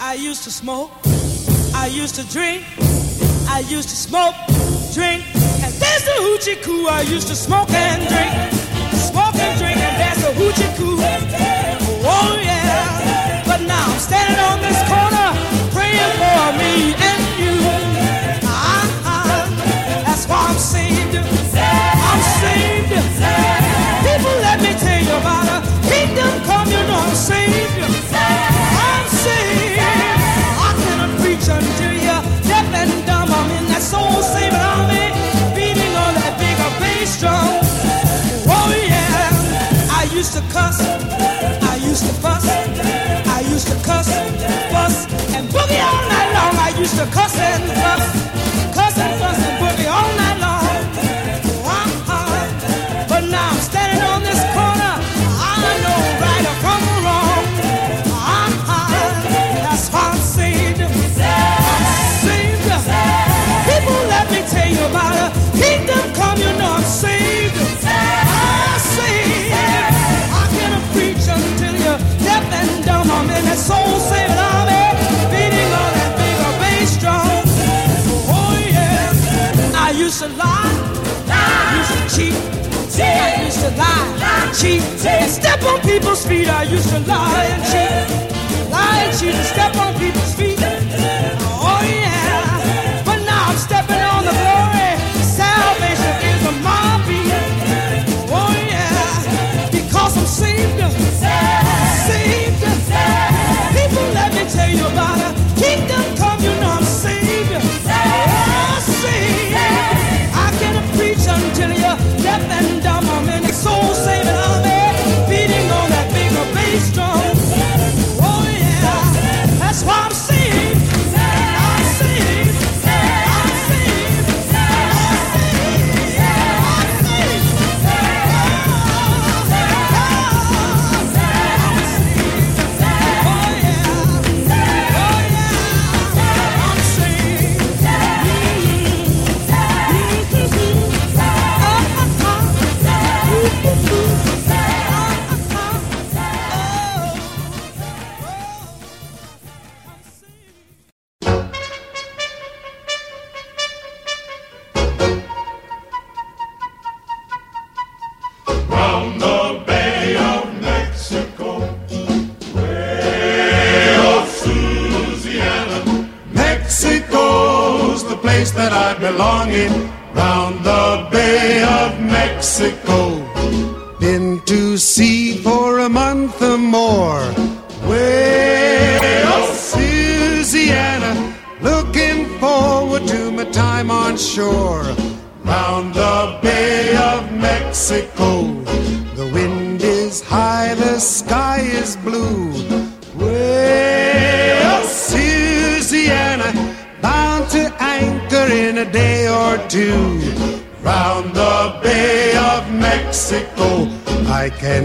I used to smoke, I used to drink, I used to smoke, drink, and that's the hoochie coo I used to smoke and drink. used to cuss, I used to fuss, I used to cuss, fuss, and boogie all night long. I used to cuss and fuss. used to lie, lie. used to cheat. See, I used to lie, lie. cheat, and step on people's feet. I used to lie and cheat, lie and cheat, and step on people's feet.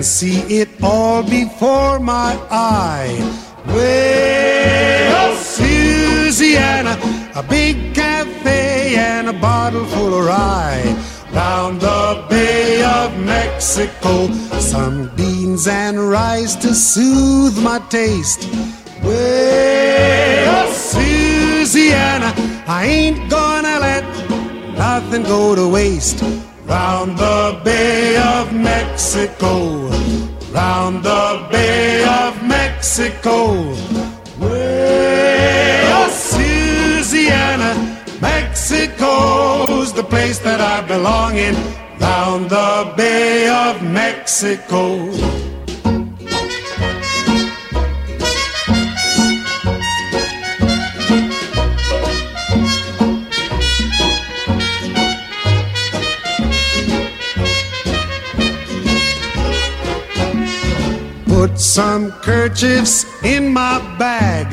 See it all before my eye. Well, Louisiana, a big cafe and a bottle full of rye. Round the Bay of Mexico, some beans and rice to soothe my taste. Well, Louisiana, I ain't gonna let nothing go to waste. Round the Bay of Mexico, round the Bay of Mexico. Well, Louisiana, Mexico's the place that I belong in. Round the Bay of Mexico. Put some kerchiefs in my bag.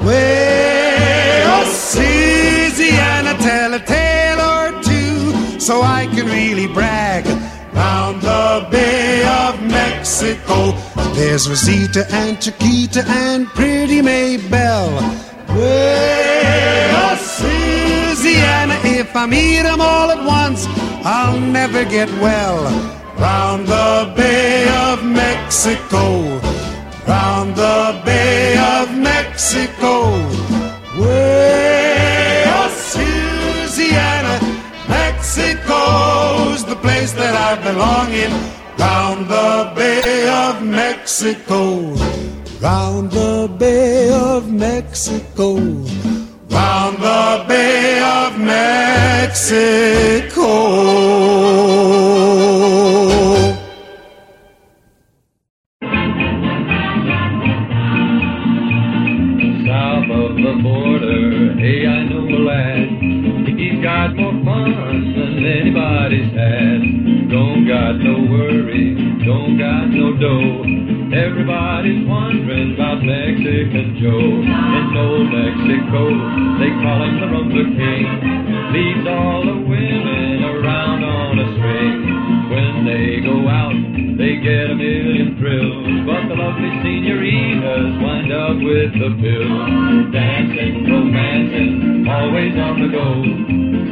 Well, Louisiana, tell a tale or two so I can really brag. Round the Bay of Mexico, there's Rosita and Chiquita and pretty Maybelle. Well, Louisiana, if I meet 'em all at once, I'll never get well. Round the Bay of Mexico, round the Bay of Mexico. Well, Louisiana, Mexico's the place that I belong in. Round the Bay of Mexico, round the Bay of Mexico, round the Bay of Mexico. south of the border. Hey, I know a lad. He's got more fun than anybody's had. Don't got no worry, don't got no dough. Everybody's wondering about Mexican Joe. In old Mexico, they call him the Rumba King. Leads all the women around on a string. When they go out, they get a million thrills. But the lovely senoritas wind up with the bill. Dancing, romancing, always on the go.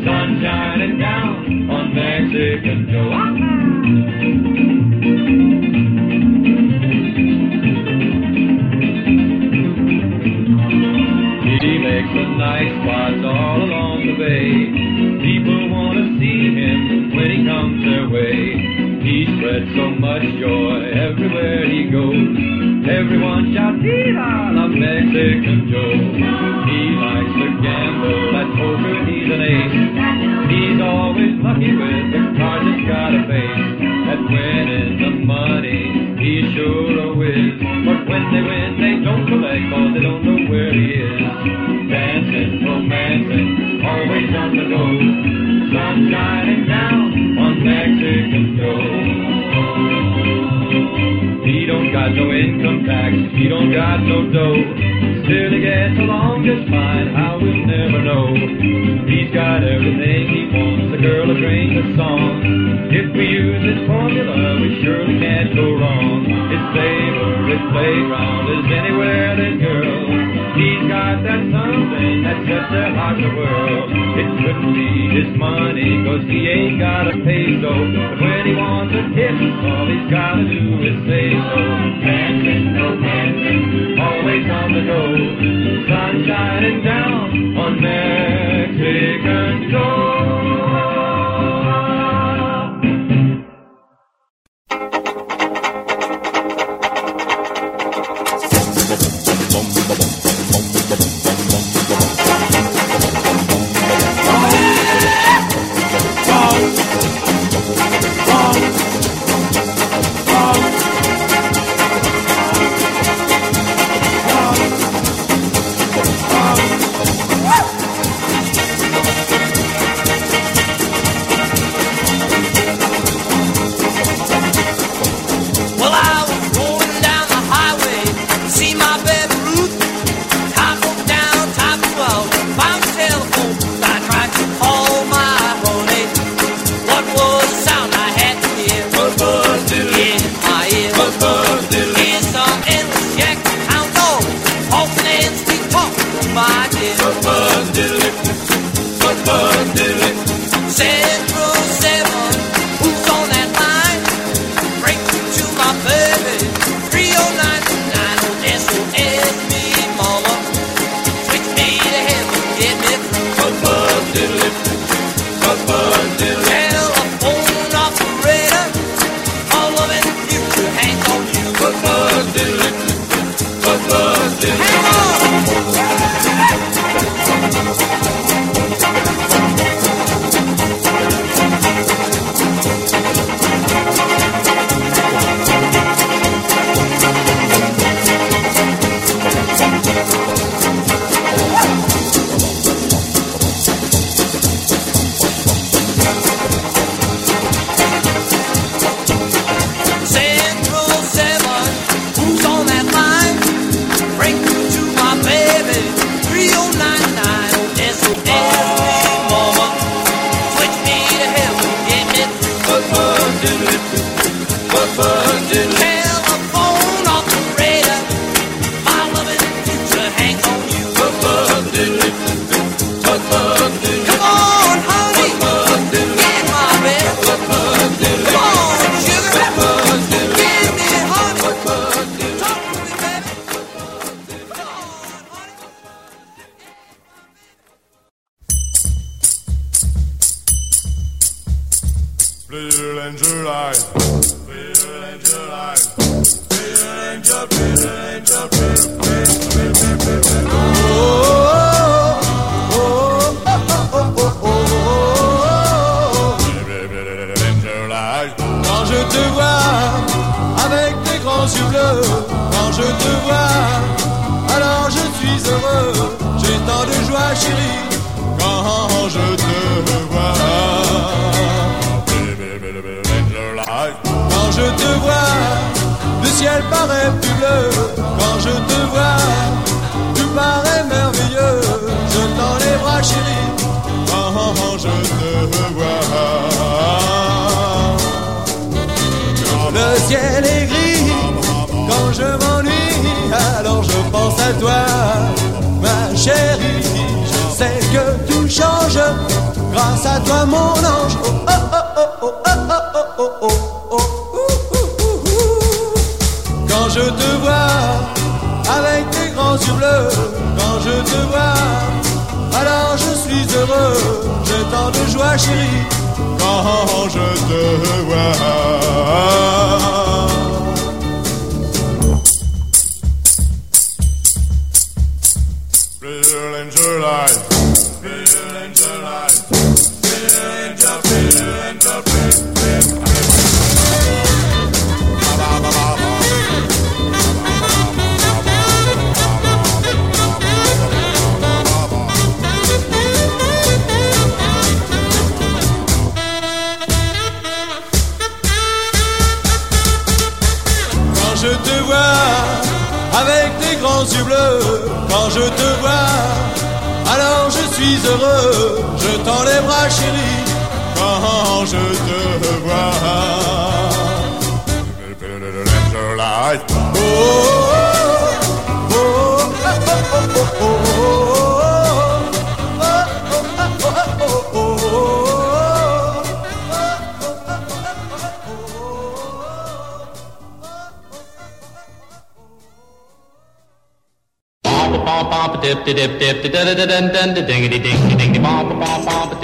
Sun shining down on Mexican Joe. Makes spots all along the bay. People want to see him when he comes their way. He spreads so much joy everywhere he goes. Everyone shouts, Viva la Mexican Joe. He likes to gamble at poker, he's an ace. He's always lucky with the cards he's got a face. At winning the money, he's sure a whiz. But when they win, He don't got no income tax, he don't got no dough. Still he gets along just fine, how we'll never know. He's got everything he wants, a girl, a drink, a song. If we use his formula, we surely can't go wrong. His favorite playground is anywhere there's girls. He's got that something that sets their heart the world. It couldn't be his money, cause he ain't got a peso. But when he wants a kiss, all he's gotta do is say so. Dancing, no dancing, always on the go. Sun shining down on Mexican Joe.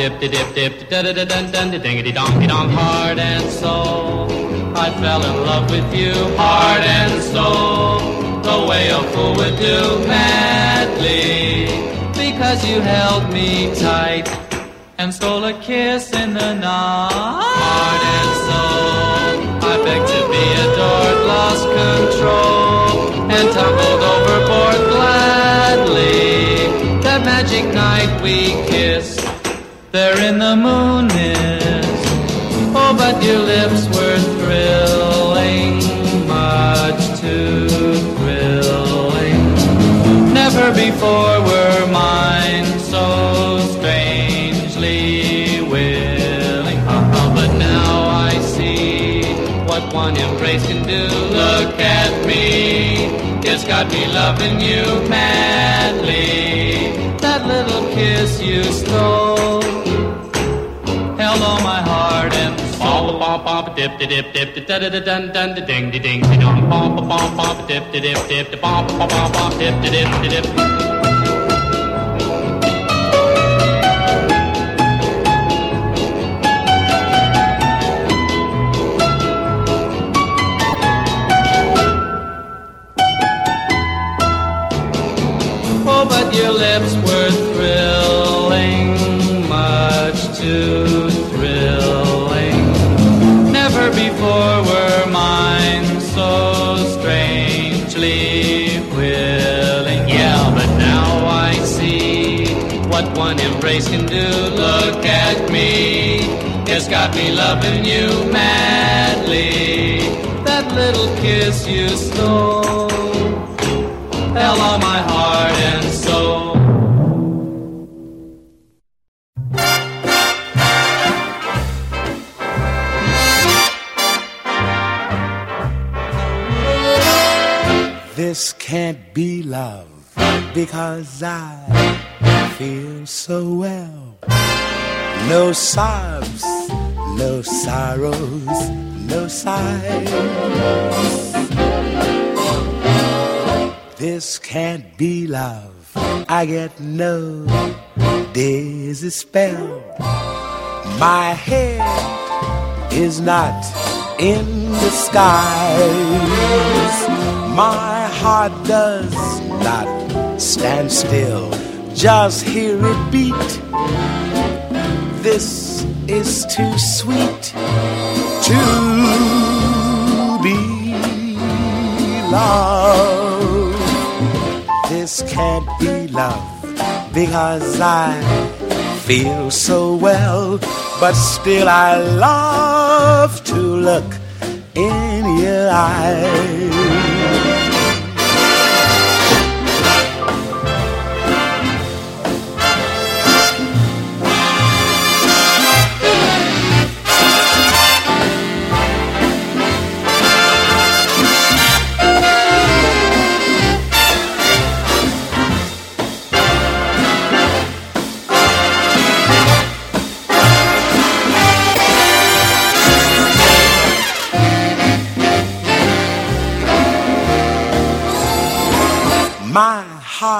dip de dip dip da da da dun dun da dingity dong dong hard and so I fell in loving you madly. That little kiss you stole held on my heart and soul. Bop bop dip dip dip da da da dun dun da ding ding ding. Bop bop bop dip dip dip dip bop bop bop dip dip dip dip. has got me loving you madly. That little kiss you stole fell on my heart and soul. This can't be love because I feel so well no sobs, no sorrows, no sighs. This can't be love. I get no dizzy spell. My head is not in the skies. My heart does not stand still. Just hear it beat this is too sweet to be love. This can't be love because I feel so well, but still I love to look in your eyes.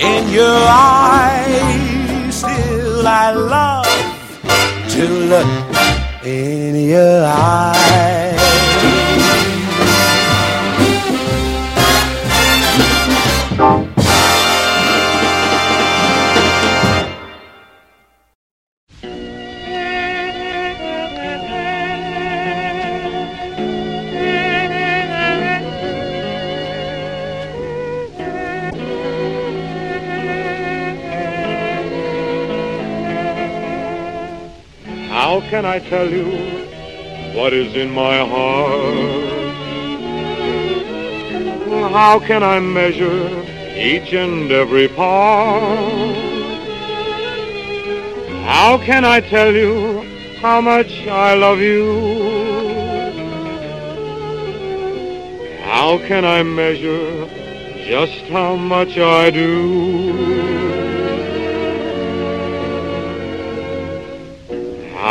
in your eyes. Still, I love to look in your eyes. How can I tell you what is in my heart? How can I measure each and every part? How can I tell you how much I love you? How can I measure just how much I do?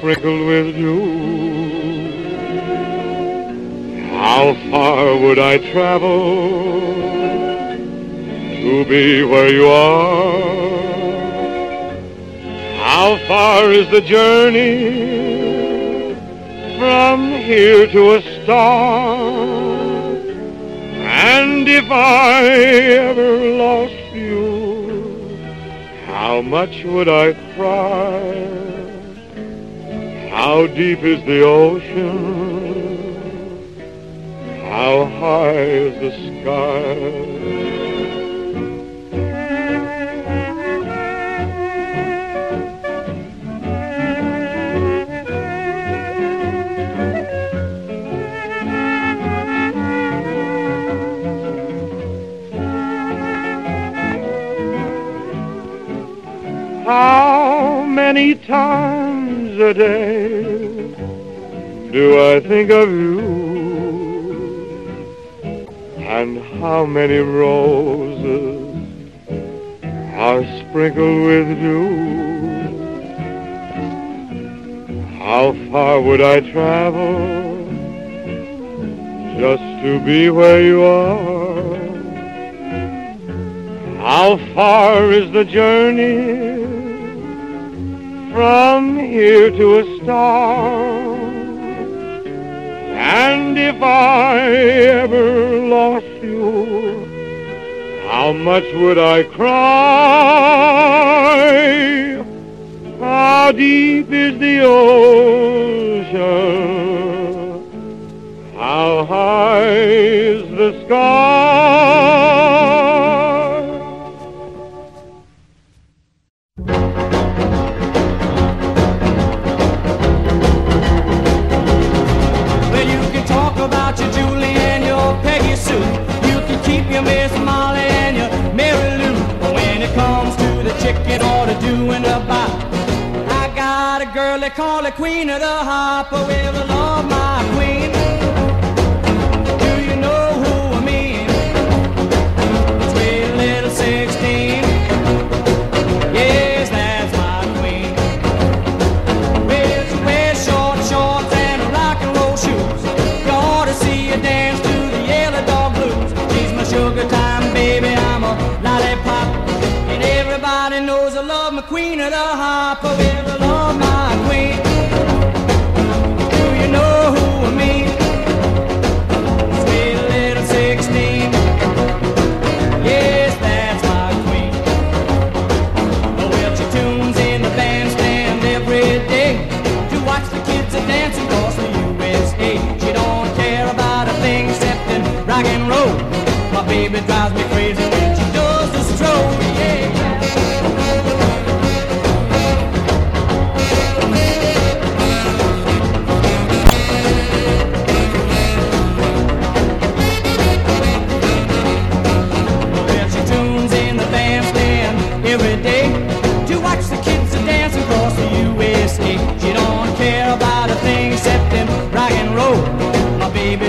sprinkled with dew? How far would I travel to be where you are? How far is the journey from here to a star? And if I ever lost you, how much would I cry? How deep is the ocean? How high is the sky? How many times do I think of you? And how many roses are sprinkled with dew? How far would I travel just to be where you are? How far is the journey from here to a star? And if I ever lost you, how much would I cry? How deep is the ocean? How high is the sky? Your Sue. You can keep your Miss Molly and your Mary Lou. But when it comes to the chicken or the doing bop, I got a girl they call the queen of the hop. I love my queen. Do you know my queen of the. Oh, well, love my queen. Do you know who I mean? Sweet little 16. Yes, that's my queen. Well, she tunes in the bandstand every day to watch the kids a dancing across the USA. She don't care about a thing except in rock and roll. My baby drives me crazy baby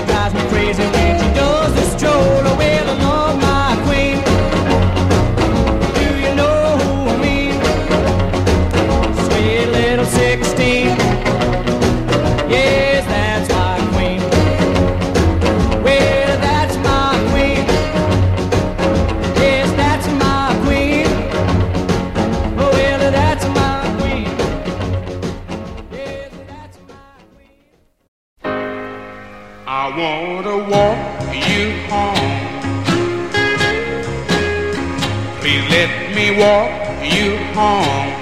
walk you home.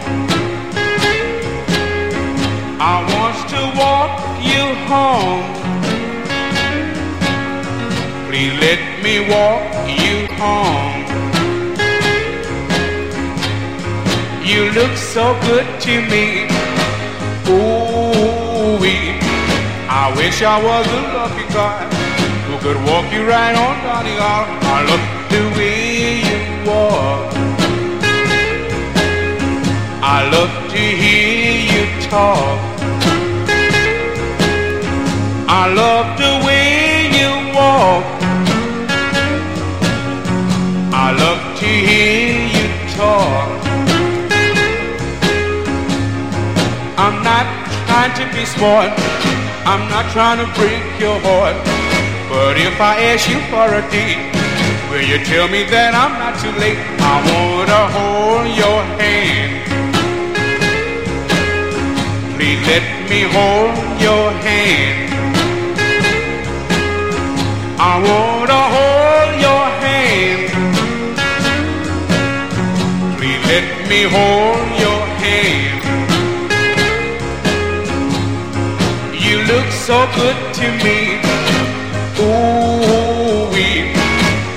I want to walk you home. Please let me walk you home. You look so good to me. Ooh, I wish I was a lucky guy who could walk you right on aisle. I love the way you walk. I love to hear you talk. I love the way you walk. I love to hear you talk. I'm not trying to be smart. I'm not trying to break your heart. But if I ask you for a date, will you tell me that I'm not too late? I wanna hold your hand. Please let me hold your hand. I wanna hold your hand. Please let me hold your hand. You look so good to me. Ooh,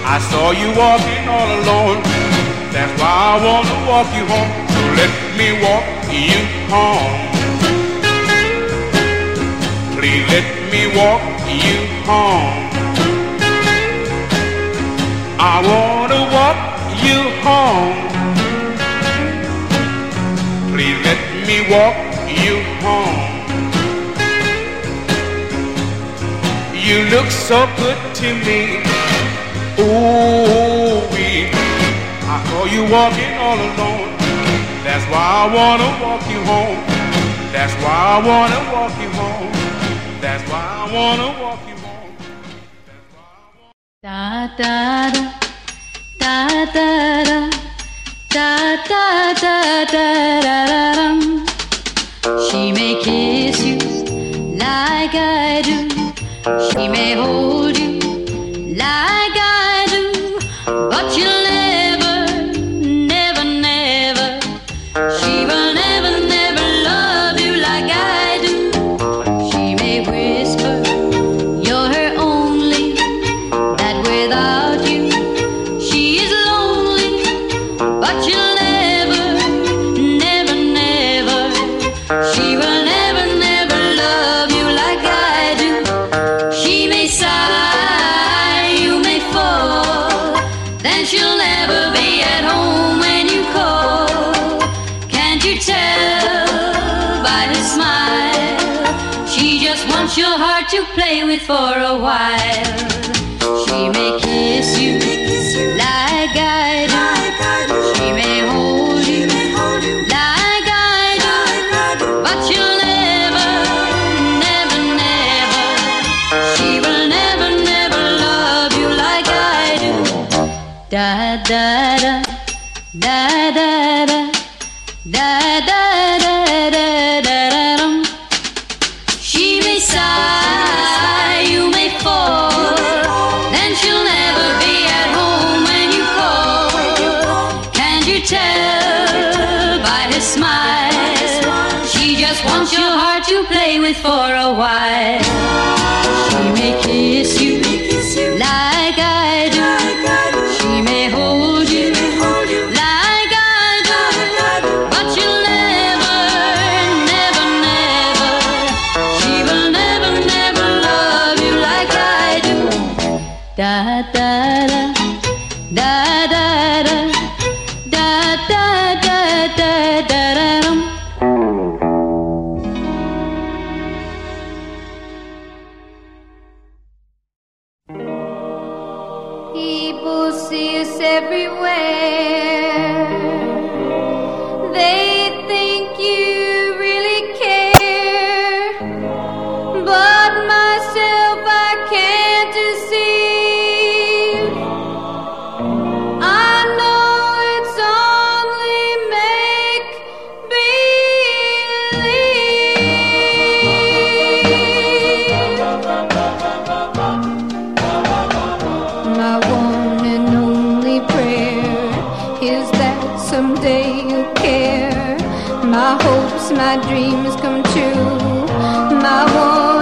I saw you walking all alone. That's why I wanna walk you home. So let me walk you home. Please let me walk you home. I wanna walk you home. Please let me walk you home. You look so good to me. Ooh, I saw you walking all alone. That's why I wanna walk you home. That's why I wanna walk you wanna walk my dreams come true. My one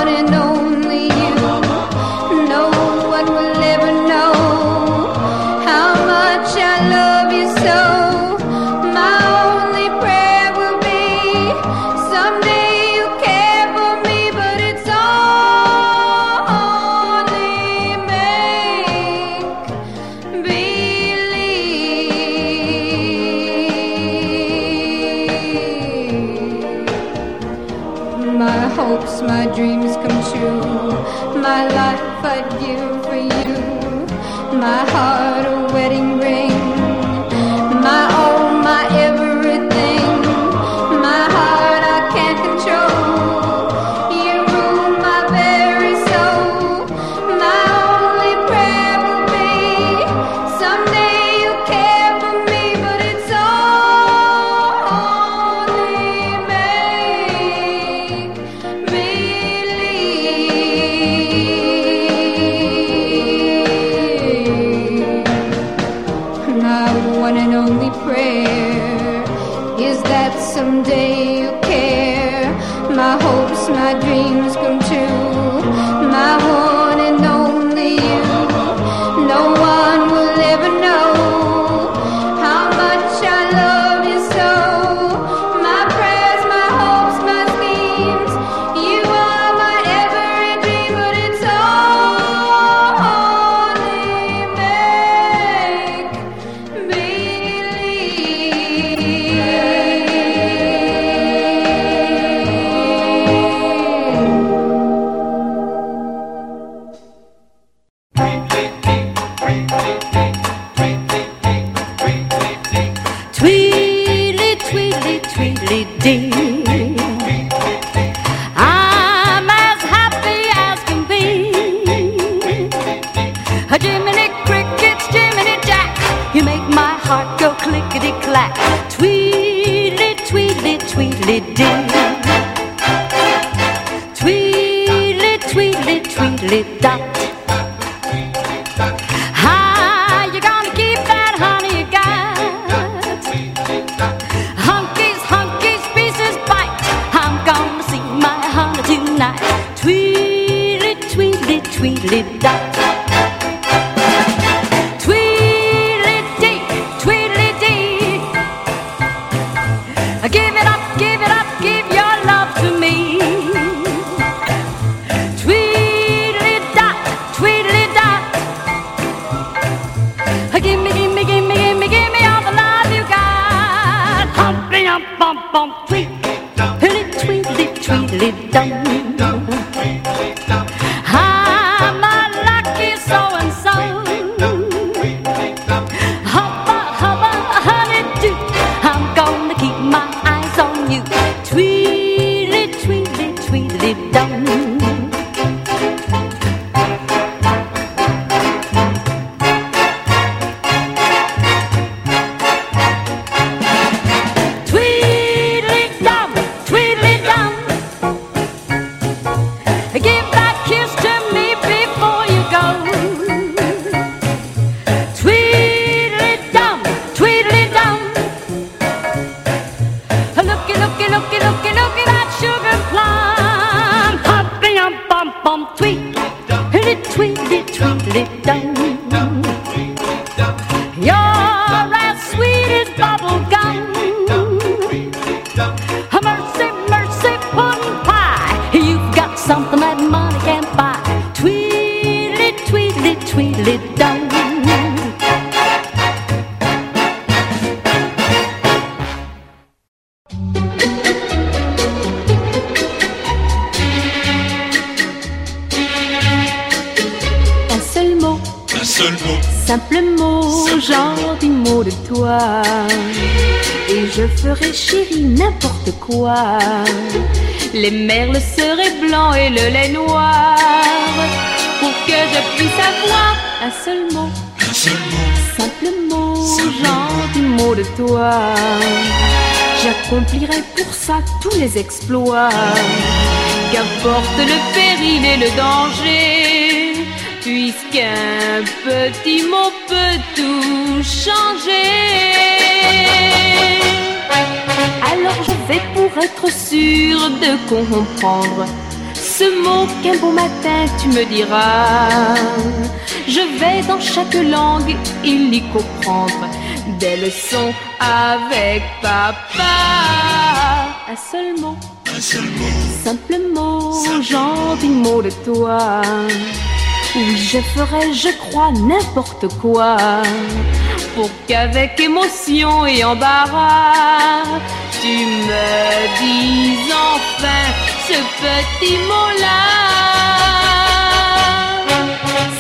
mot, gentil mot de toi. Et je ferai chérie n'importe quoi. Les merles seraient blancs et le lait noir. Pour que je puisse avoir un seul mot, un seul mot, simple mot, gentil mot de toi. J'accomplirai pour ça tous les exploits. Qu'importe le péril et le danger, puisqu'un petit mot peut tout changer. Alors je vais pour être sûr de comprendre ce mot qu'un beau matin tu me diras. Je vais dans chaque langue il y comprendre des leçons avec papa. Un seul mot, un seul mot, simple mot, gentil mot de toi. Oui, je ferai, je crois, n'importe quoi pour qu'avec émotion et embarras, tu me dises enfin ce petit mot-là.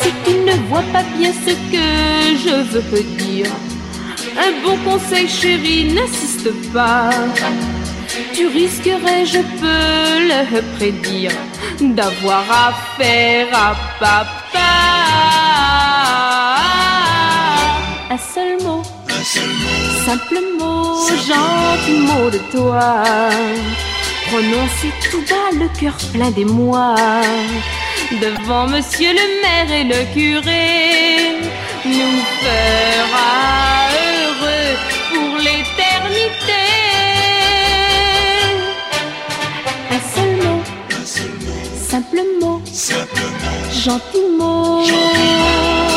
Si tu ne vois pas bien ce que je veux dire, un bon conseil chéri, n'insiste pas. Tu risquerais, je peux le prédire, d'avoir affaire à papa. Un seul mot, un seul mot, simple mot, gentil mot de toi. Prononcé tout bas, le cœur plein d'émoi. Devant monsieur le maire et le curé, nous fera mot, gentil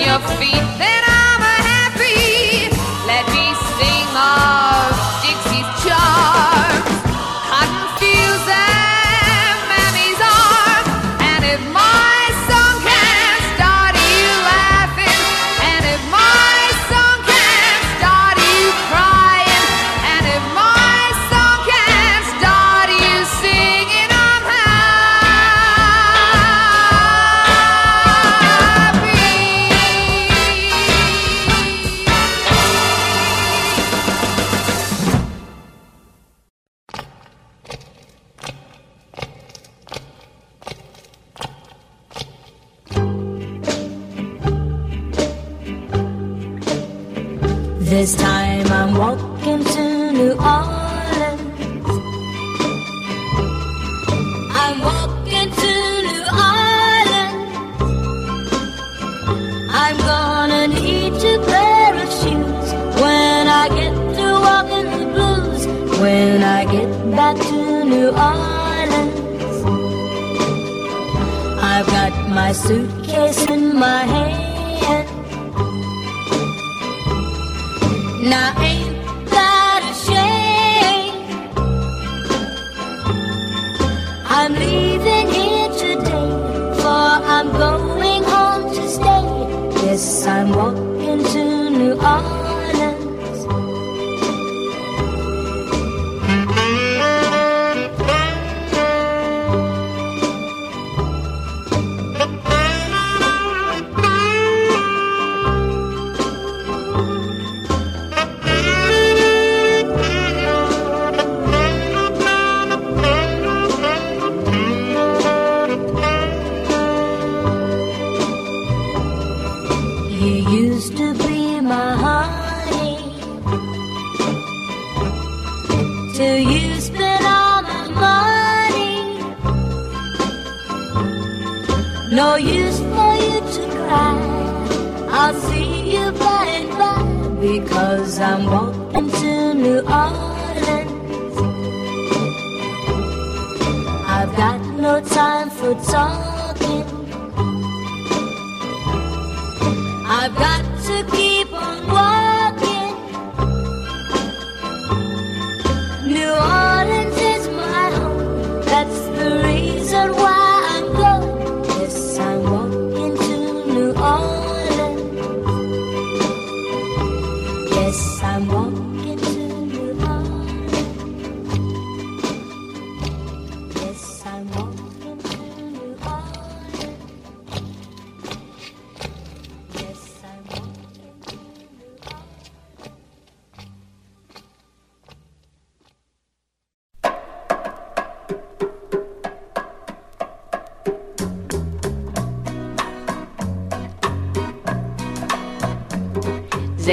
your feet.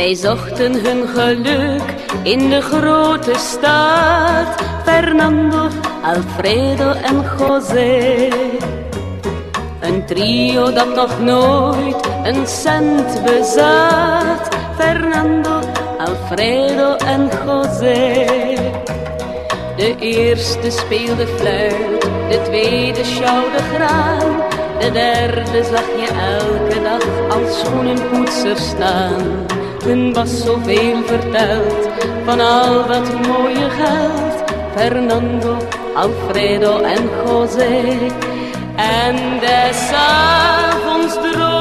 Zij zochten hun geluk in de grote stad. Fernando, Alfredo en José. Een trio dat nog nooit een cent bezat. Fernando, Alfredo en José. De eerste speelde fluit, de tweede schouwde graan. De derde zag je elke dag als schoenenpoetser staan. Hun was zoveel verteld van al dat mooie geld. Fernando, Alfredo en José. En des avonds droom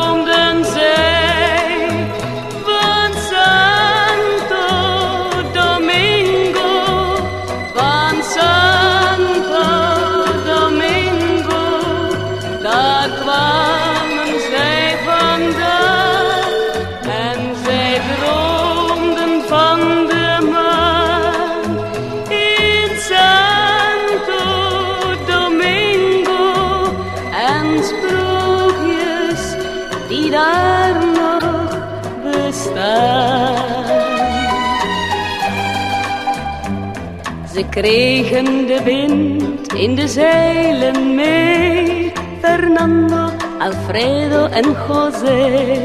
Ze kregen de wind in de zeilen mee, Fernando, Alfredo en José.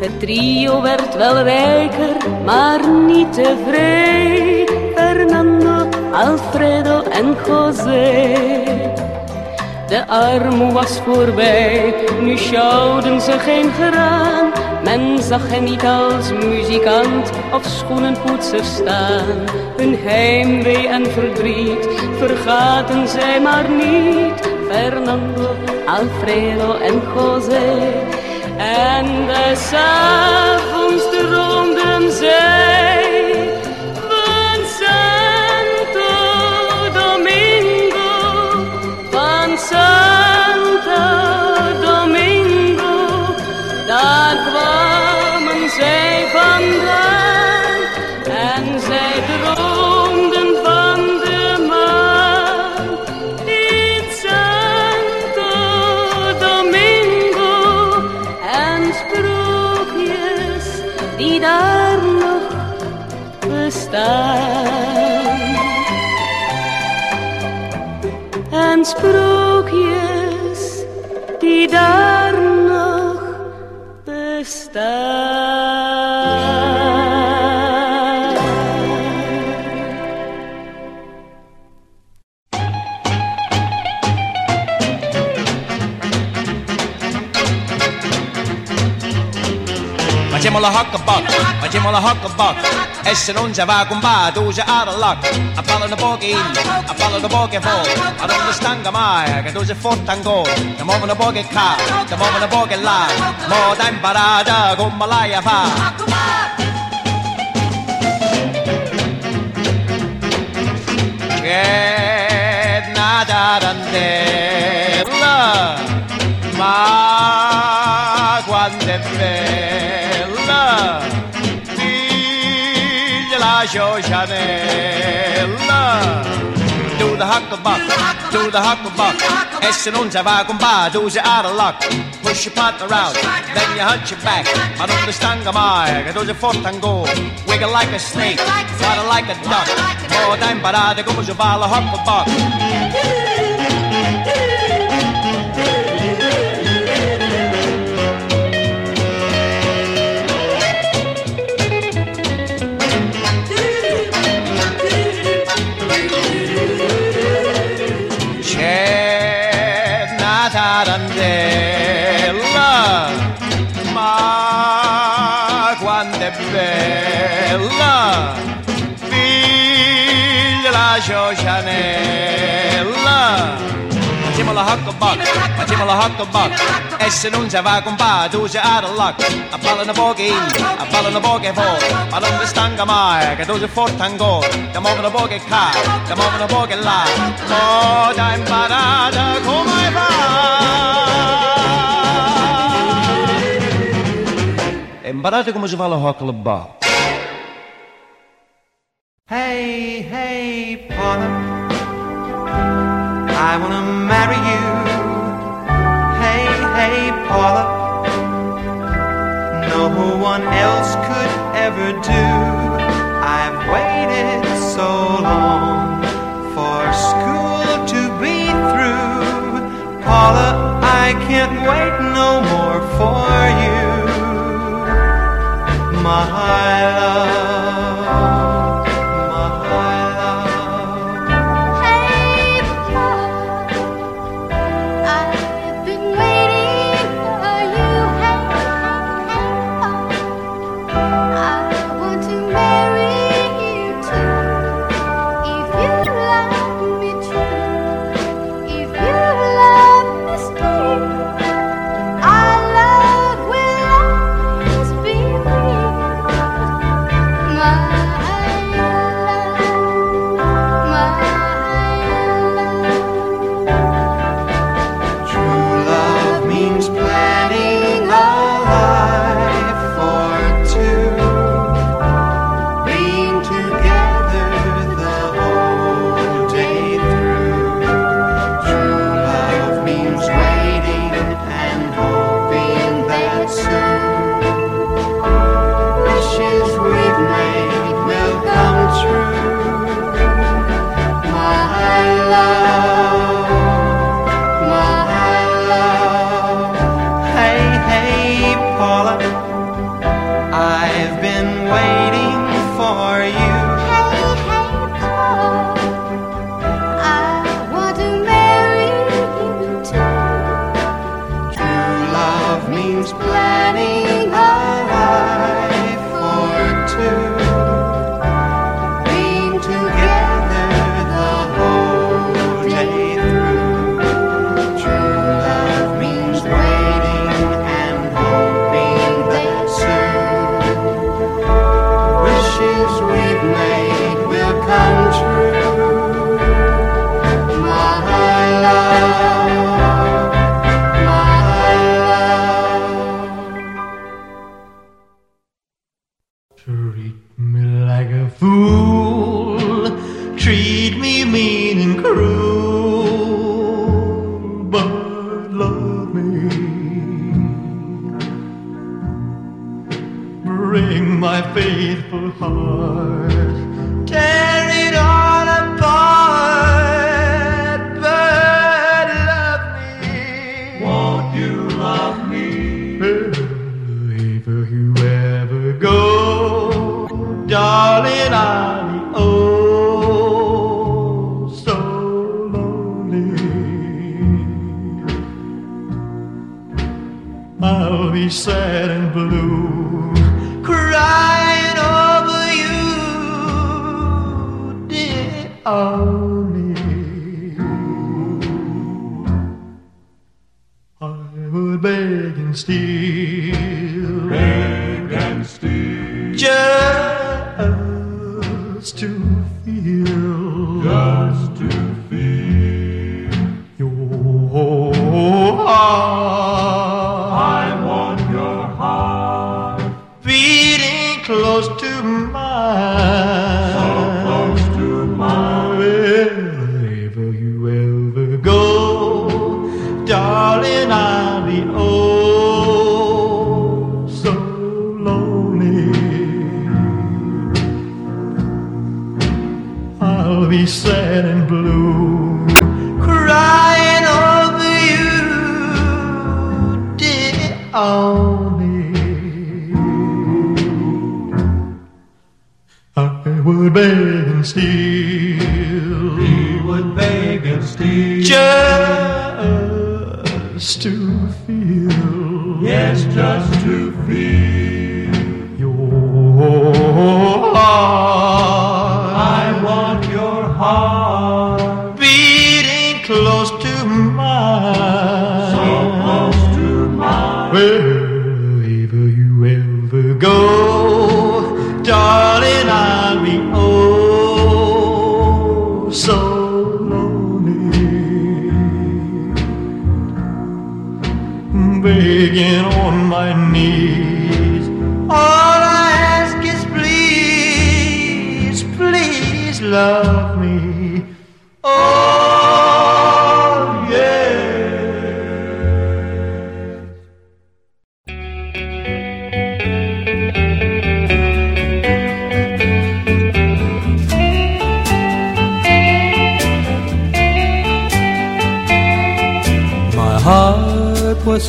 Het trio werd wel rijker, maar niet tevreden. Fernando, Alfredo en José. De armoe was voorbij, nu sjouwden ze geen graan men zag hen niet als muzikant of schoenenpoetser staan. Hun heimwee en verdriet vergaten zij maar niet. Fernando, Alfredo en José. En des avonds droomden zij bestaan. La hucklebuck, facciamo la hucklebuck E se non ci va con va, tu sei out of luck A ballano pochi in, a ballano pochi fuori Ma non ti stanca mai, che tu sei forte ancora Ti muovono pochi qua, ti muovono pochi là. Mo' t'hai imparata come l'hai a fa. Che nata randella Ma quanto è bella Figlia la Ciocianella Do the hucklebuck, do the hucklebuck E se non si va con va, tu sei out of luck. Push your partner out, then you hunch your back. Ma non ti stanca mai, che tu sei forte ancora Wiggle like a snake, flutter like a duck. Mo' t'hai imparato come si fa la hucklebuck figlia la Ciocianella. Facciamo la hucklebuck, facciamo la hucklebuck E se non si va con pa, tu sei out of luck. A ballano pochi a ballano pochi fuori Ma non ti stanca mai, che tu sei forte ancora. Ti muovono pochi qua, ti muovono pochi là. T'hai imparata come fa Imparate come si fa la hucklebuck Hey, hey, Paula. I wanna marry you. Hey, hey, Paula. No one else could ever do. I've waited so long for school to be through. Paula, I can't wait no more for you. My love,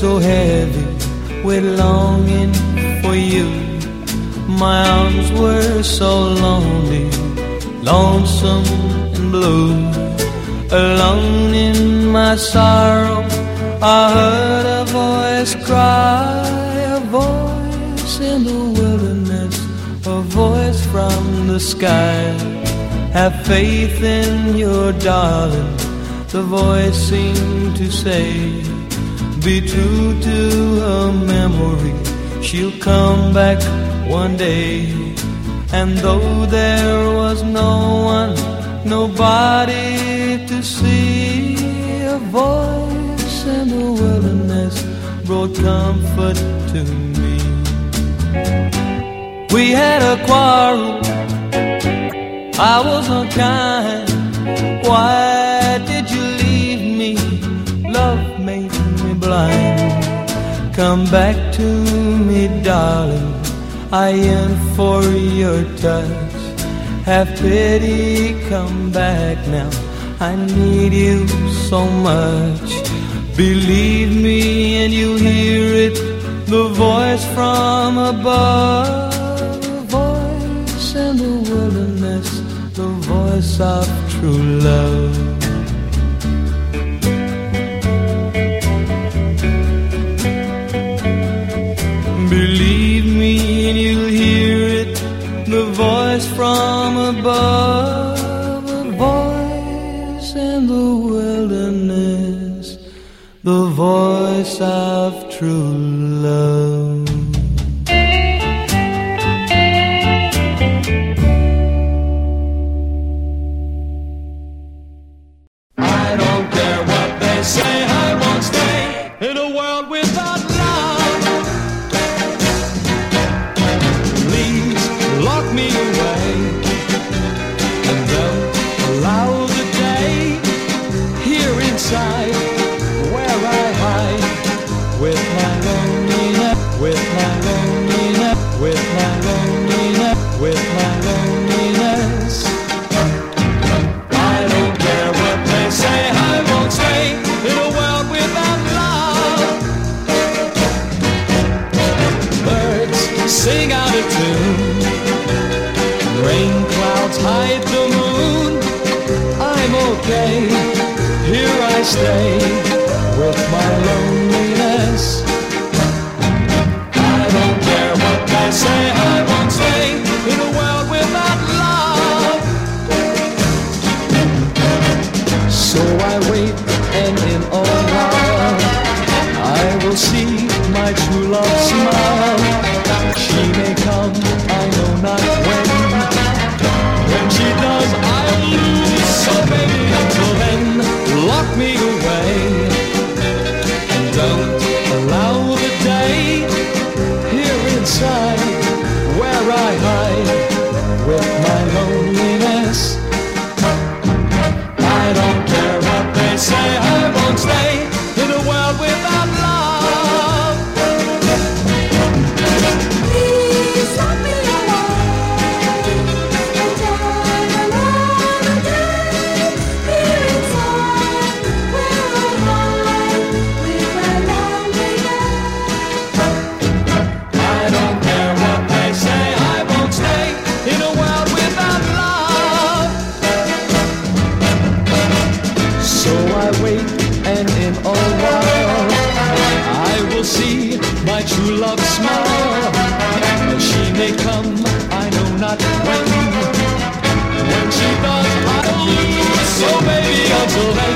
so heavy with longing for you. My arms were so lonely, lonesome and blue. Alone in my sorrow, I heard a voice cry, a voice in the wilderness, a voice from the sky. Have faith in your darling, the voice seemed to say. Be true to her memory, she'll come back one day. And though there was no one, nobody to see, a voice in the wilderness brought comfort to me. We had a quarrel, I was unkind. Why blind. Come back to me, darling. I yearn for your touch. Have pity, come back now. I need you so much. Believe me, and you hear it the voice from above. The voice in the wilderness, the voice of true love. Believe me, and you'll hear it the voice from above, the voice in the wilderness, the voice of true love. stay with my loneliness. I don't care what they say, I won't stay in a world without love. So I wait, and in a while, I will see my true love smile. She may sun. so bad.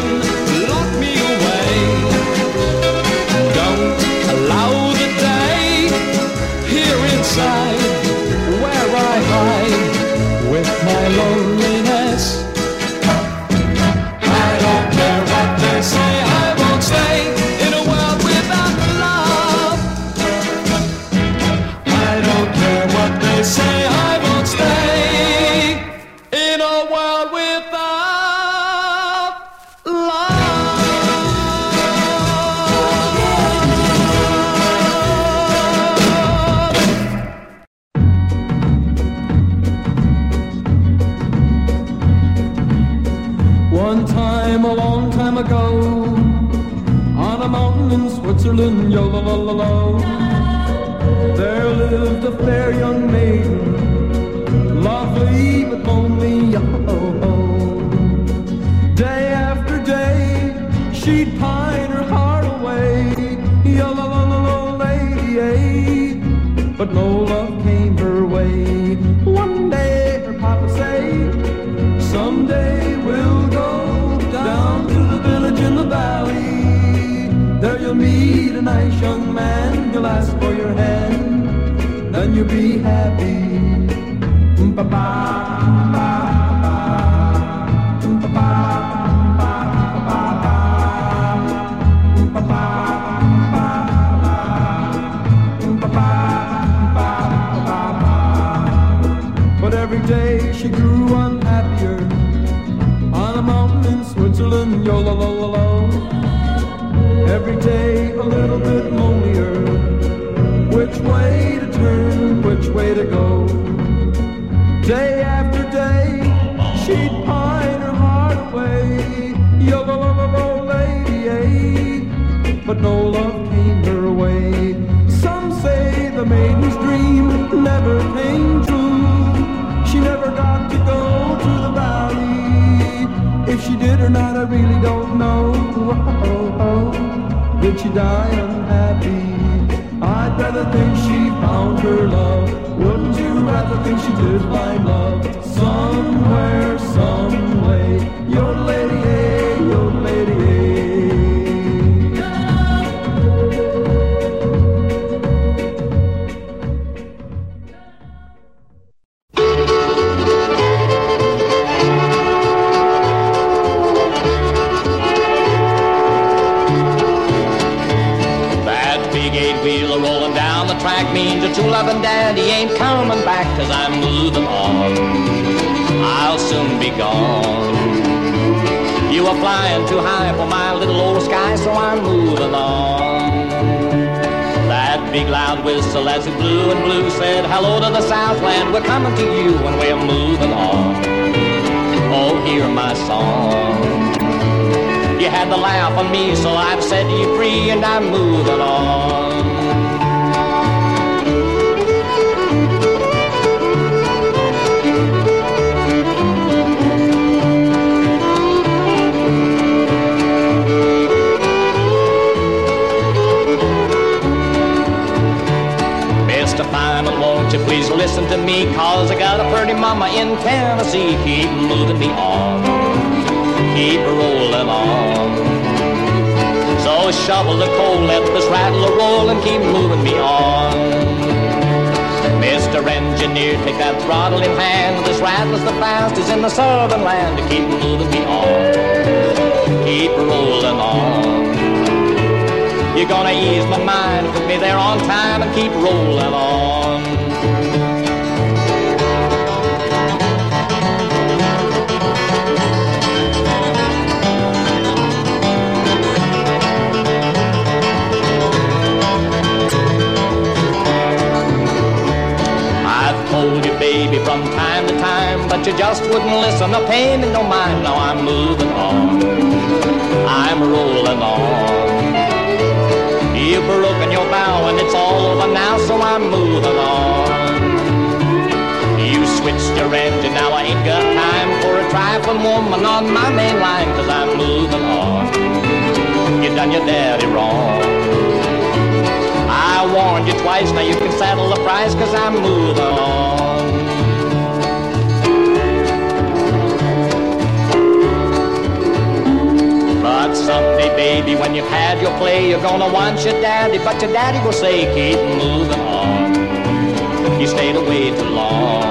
Hey baby, when you've had your play, you're gonna want your daddy, but your daddy will say, keep moving on. You stayed away too long.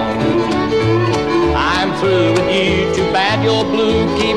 I'm through with you, too bad you're blue, keep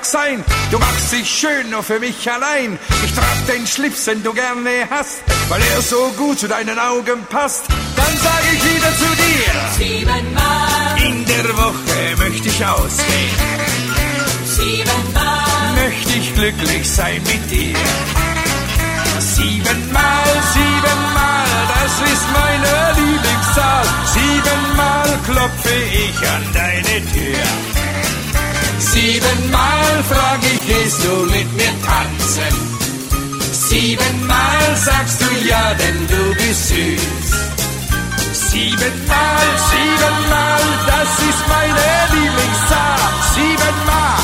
Feiertag sein. Du machst dich schön nur für mich allein. Ich trag den Schlips, den du gerne hast, weil er so gut zu deinen Augen passt. Dann sag ich wieder zu dir. Siebenmal, In der Woche möchte ich ausgehen. siebenmal, Möchte ich glücklich sein mit dir. Siebenmal, siebenmal, das ist meine Lieblingszahl. Siebenmal klopfe ich an deine Tür. Siebenmal frag ich, gehst du mit mir tanzen? Siebenmal sagst du ja, denn du bist süß. Siebenmal, siebenmal, das ist meine Lieblingszahl. Siebenmal,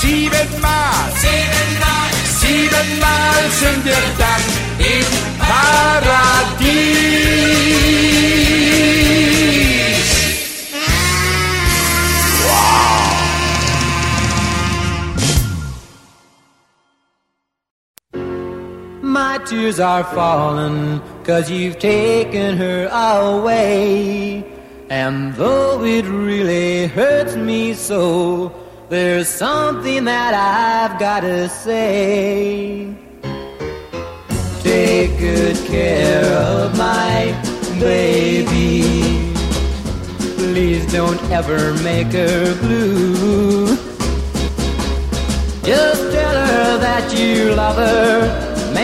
siebenmal, siebenmal, siebenmal sind wir dann im Paradies. Tears are falling, cause you've taken her away. And though it really hurts me so, there's something that I've gotta say. Take good care of my baby. Please don't ever make her blue. Just tell her that you love her.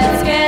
let's get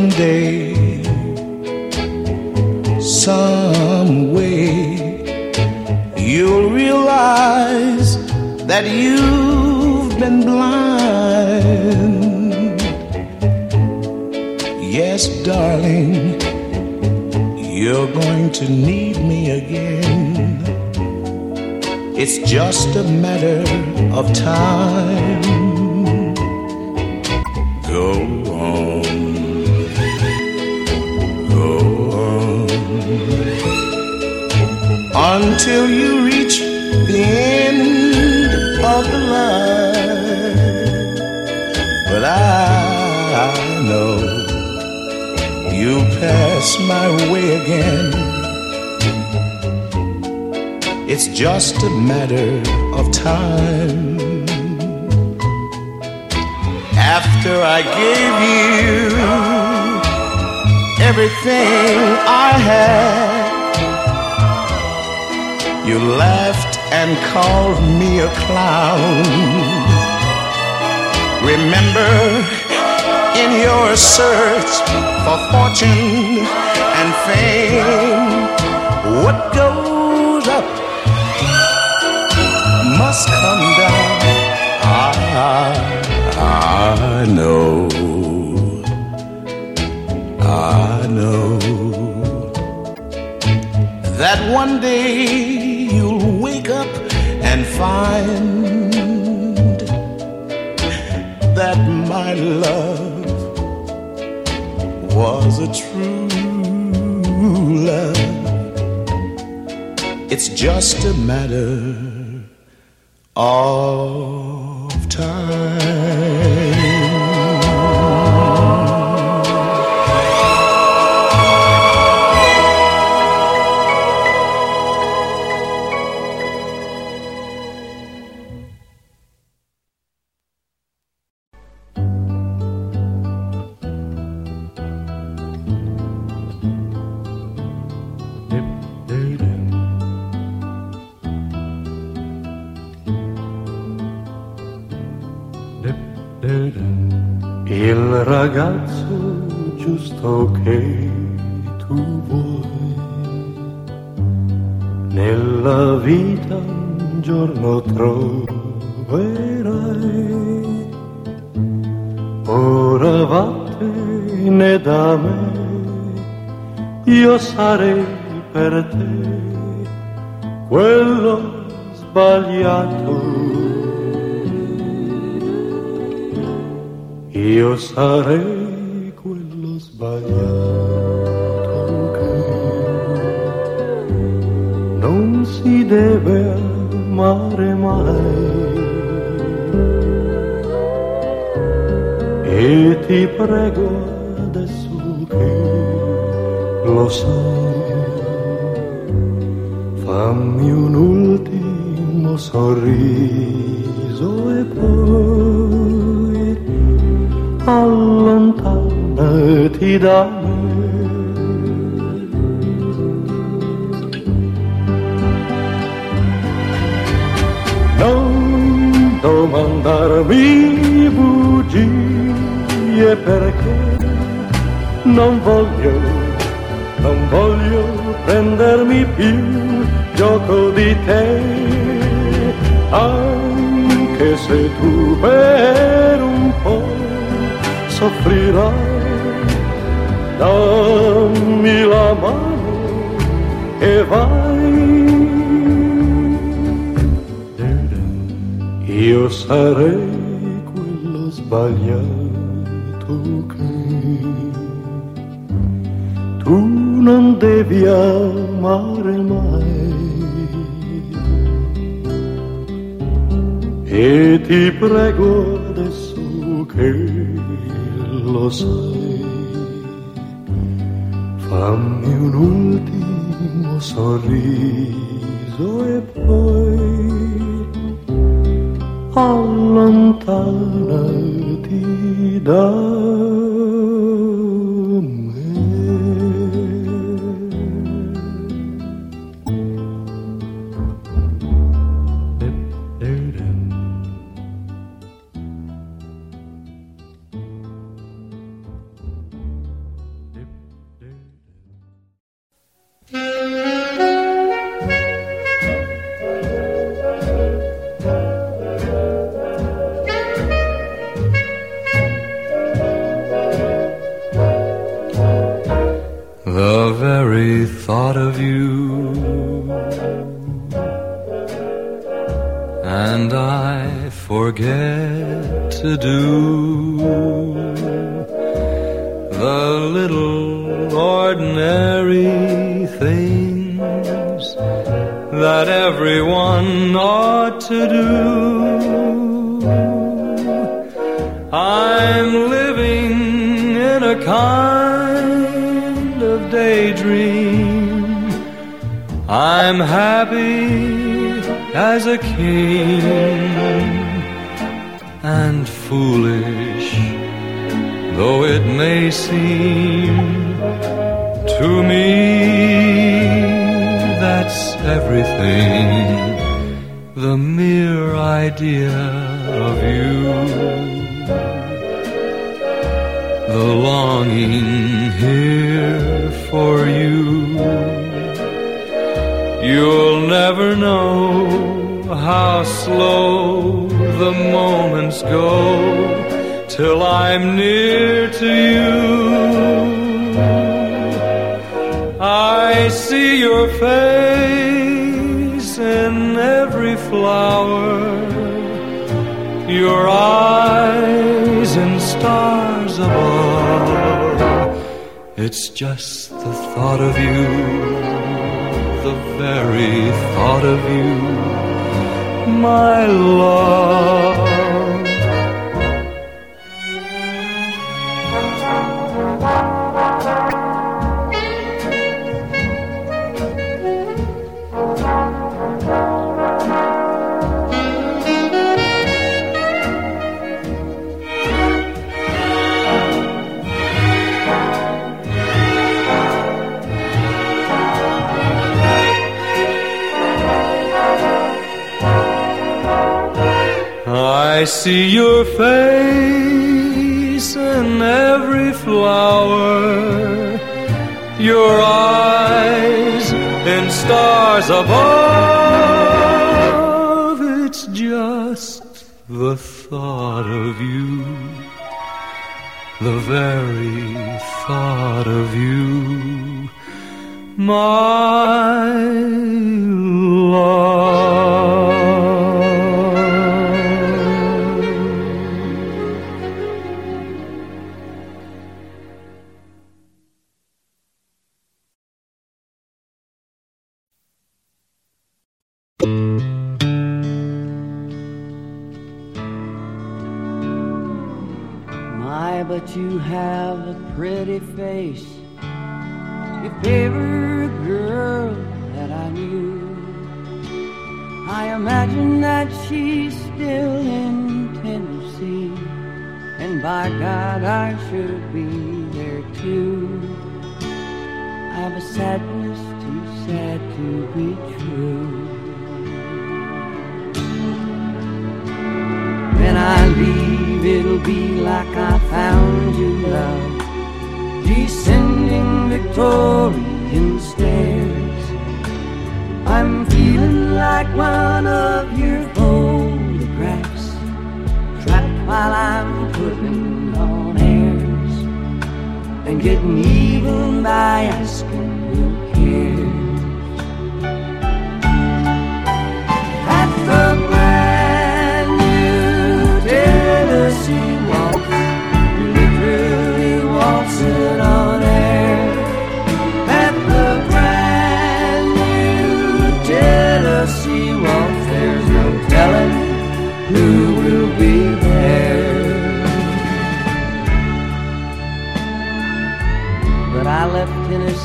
someday, It's just a matter of time. After I gave you everything I had, you laughed and called me a clown. Remember, in your search for fortune and fame, what goes up must come down. I, I know, I know that one day you'll wake up and find that my love was a true love. It's just a matter of io sarei per te quello sbagliato. Io sarei quello sbagliato che non si deve amare mai. E ti prego sai, fammi un ultimo sorriso e poi allontanati da me. Non domandarmi bugie perché non voglio, non voglio prendermi più gioco di te, anche se tu per un po' soffrirai, dammi la mano e vai. Io sarei quello sbagliato devi amare mai. E ti prego adesso che lo sai, fammi un ultimo sorriso And I forget to do the little ordinary things that everyone ought to do. I'm living in a kind of daydream. I'm happy as a king and foolish though it may seem to me that's everything the mere idea of you the longing here for you you'll never know how slow the moments go till I'm near to you. I see your face in every flower, your eyes in stars above. It's just the thought of you, very thought of you, my love. I see your face in every flower, your eyes in stars above. It's just the thought of you, the very thought of you, my Victorian stairs. I'm feeling like one of your photographs, trapped while I'm putting on airs and getting even by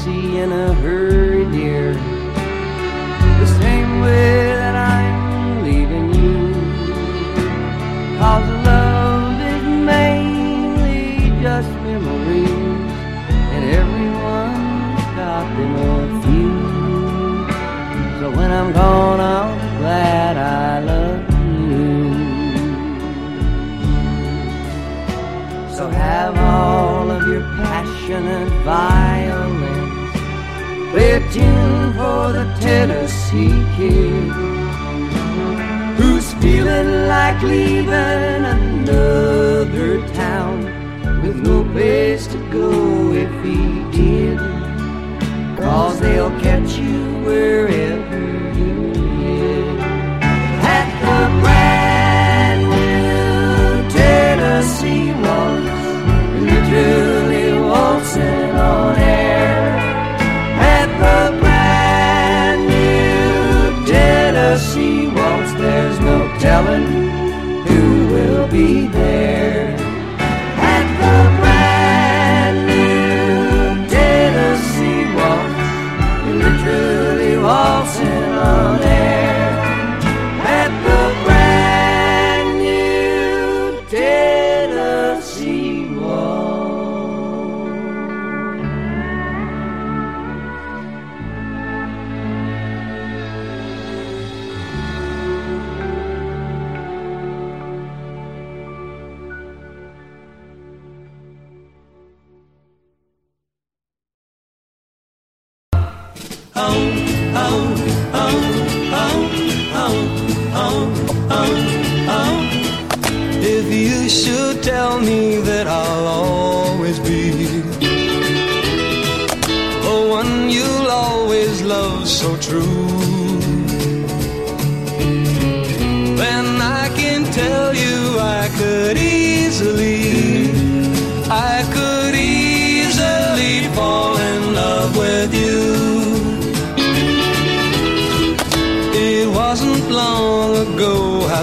Tennessee in a hurry, dear. The same way that I'm leaving you. Cause love is mainly just memories, and everyone's got them a few. So when I'm gone, be glad I love you. So have all of your passionate violins. Tune for the Tennessee kid who's feeling like leaving another town with no place to go if he did. cause they'll catch you wherever be there.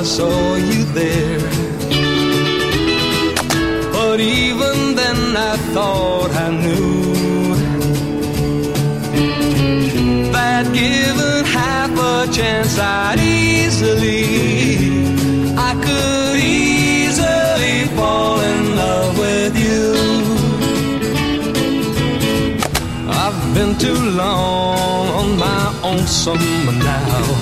I saw you there. But even then I thought I knew that given half a chance I'd easily, I could easily fall in love with you. I've been too long on my own summer now.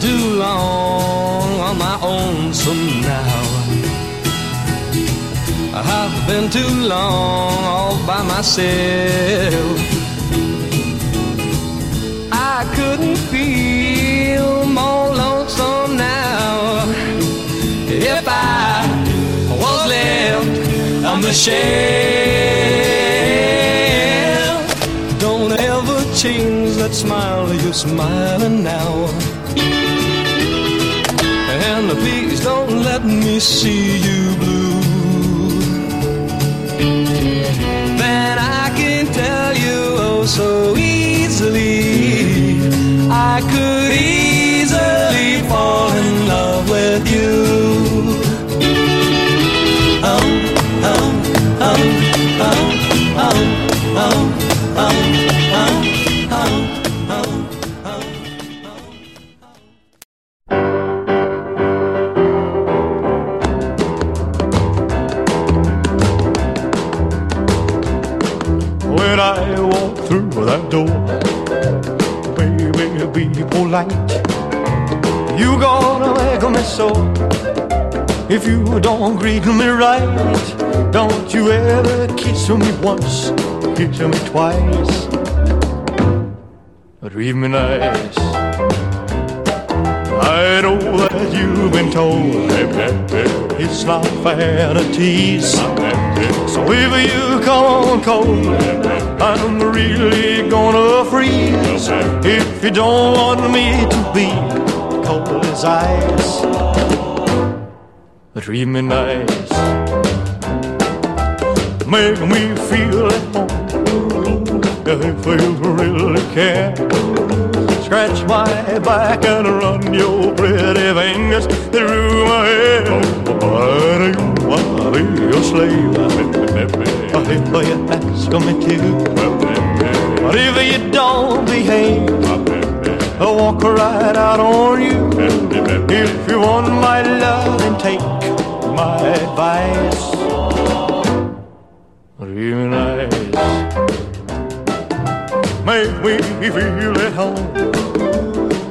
Too long on my own some now. I've been too long all by myself. I couldn't feel more lonesome now if I was left on the shelf. Don't ever change that smile you're smiling now. See you blue. Then I can tell you oh so easily. I could so if you don't greet me right. Don't you ever kiss me once, kiss me twice, but treat me nice. I know that you've been told it's not fair to tease. So if you come on cold, I'm really gonna freeze. If you don't want me to be cold as ice, treat me nice. Make me feel at home if you really care. Scratch my back and run your pretty fingers through my hair. But you wanna be your slave. If you ask me to. But if you don't behave, I'll walk right out on you. If you want my love, then take my advice. Real nice. Make me feel at home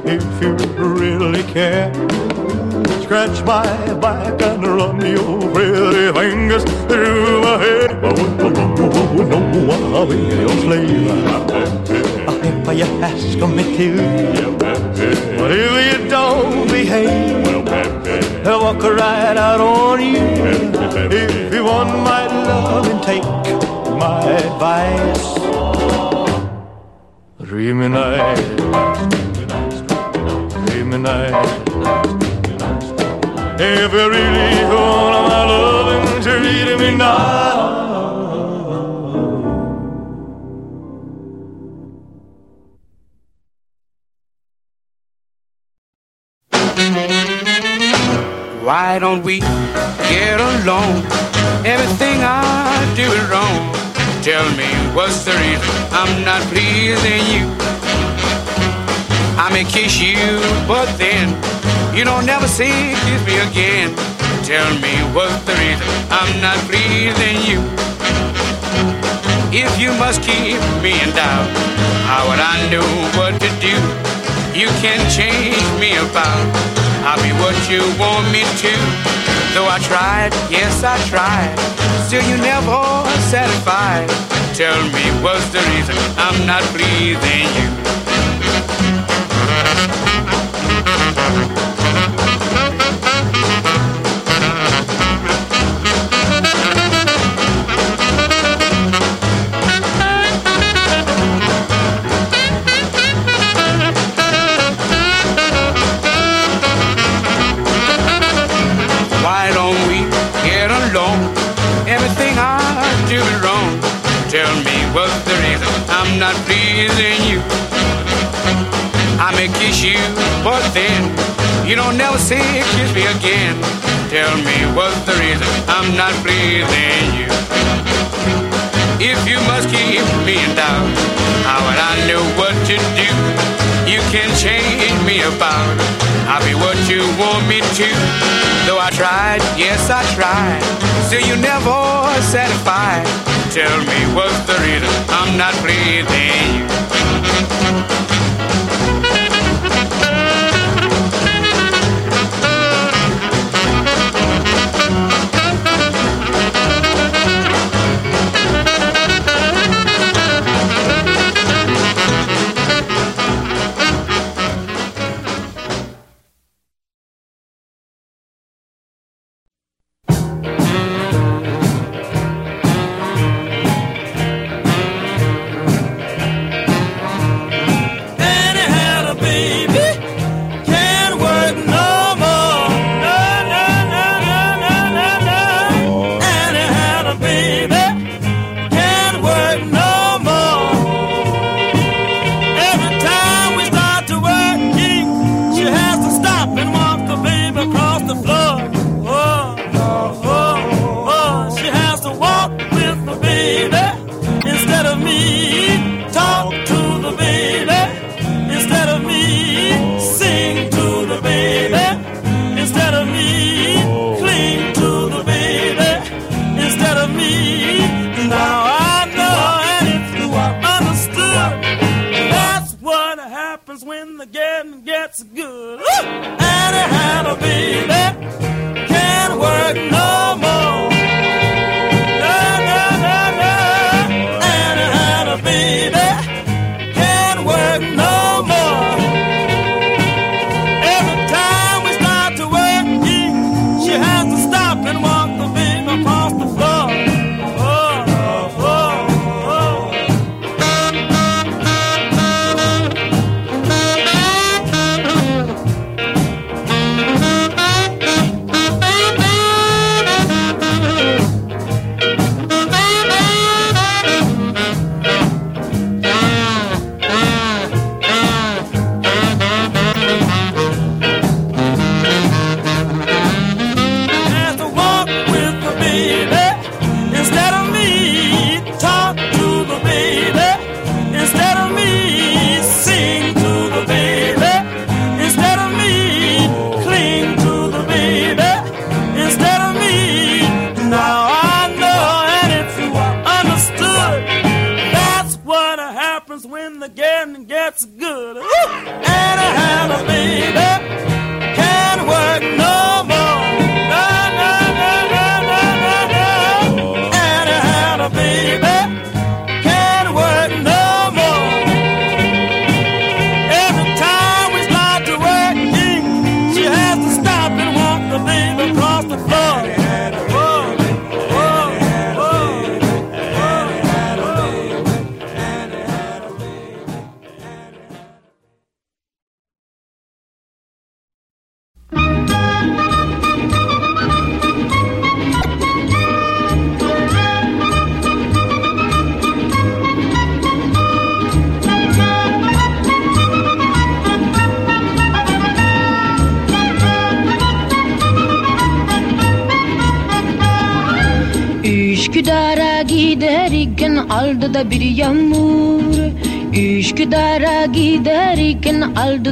if you really care. Scratch my back and run your pretty fingers through my hair. Oh, no, I'll be your slave. If you ask me to, but if you don't behave, I'll walk right out on you. If you want my love and take my advice, nice, treat me nice. If you really want my love and treat me nice. Why don't we get along? Everything I do is wrong. Tell me what's the reason I'm not pleasing you? I may kiss you, but then you don't never say kiss me again. Tell me what's the reason I'm not pleasing you? If you must keep me in doubt, how would I know what to do? You can change me about. I'll be what you want me to. Though I tried, yes I tried. Still you never satisfied. Tell me what's the reason I'm not pleasing you. Pleasing you? I may kiss you, but then you don't never say kiss me again. Tell me what's the reason I'm not pleasing you? If you must keep me in doubt, how would I know what to do? You can change me about. I'll be what you want me to. Though I tried, yes I tried. Still you never satisfied. Tell me what's the reason I'm not pleasing you?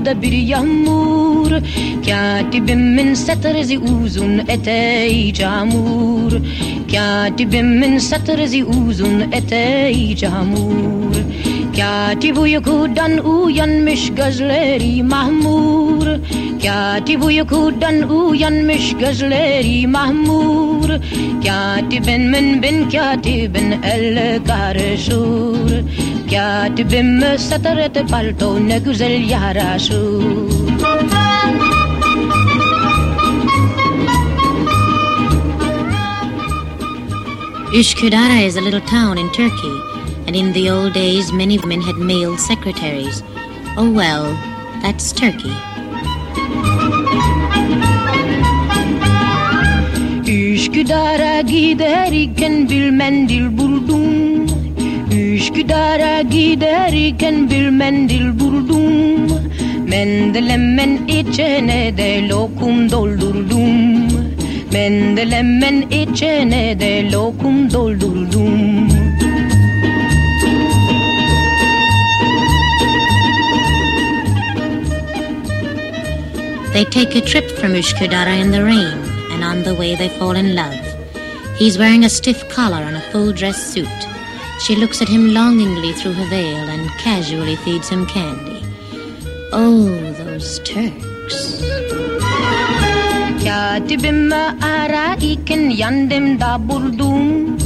Da bir yağmur Katibimin satrezi uzun eteği camur Katibimin satrezi uzun eteği camur Katip uykudan uyanmış gözleri mahmur. Katip uykudan uyanmış gözleri mahmur. Katibin min bin katibin el karışır Katibim satret palto ne güzel yaraşır Üsküdar is a little town in Turkey, and in the old days many women had male secretaries. Oh well, that's Turkey. Üsküdar'a giderken bir mendil buldum Buldum Mendelemen de lokum doldurdum Mendelemen de lokum doldurdum They take a trip from Üsküdar in the rain, and on the way they fall in love. He's wearing a stiff collar and a full dress suit. She looks at him longingly through her veil and casually feeds him candy. Oh, those Turks. Katibimi ararken yanımda buldum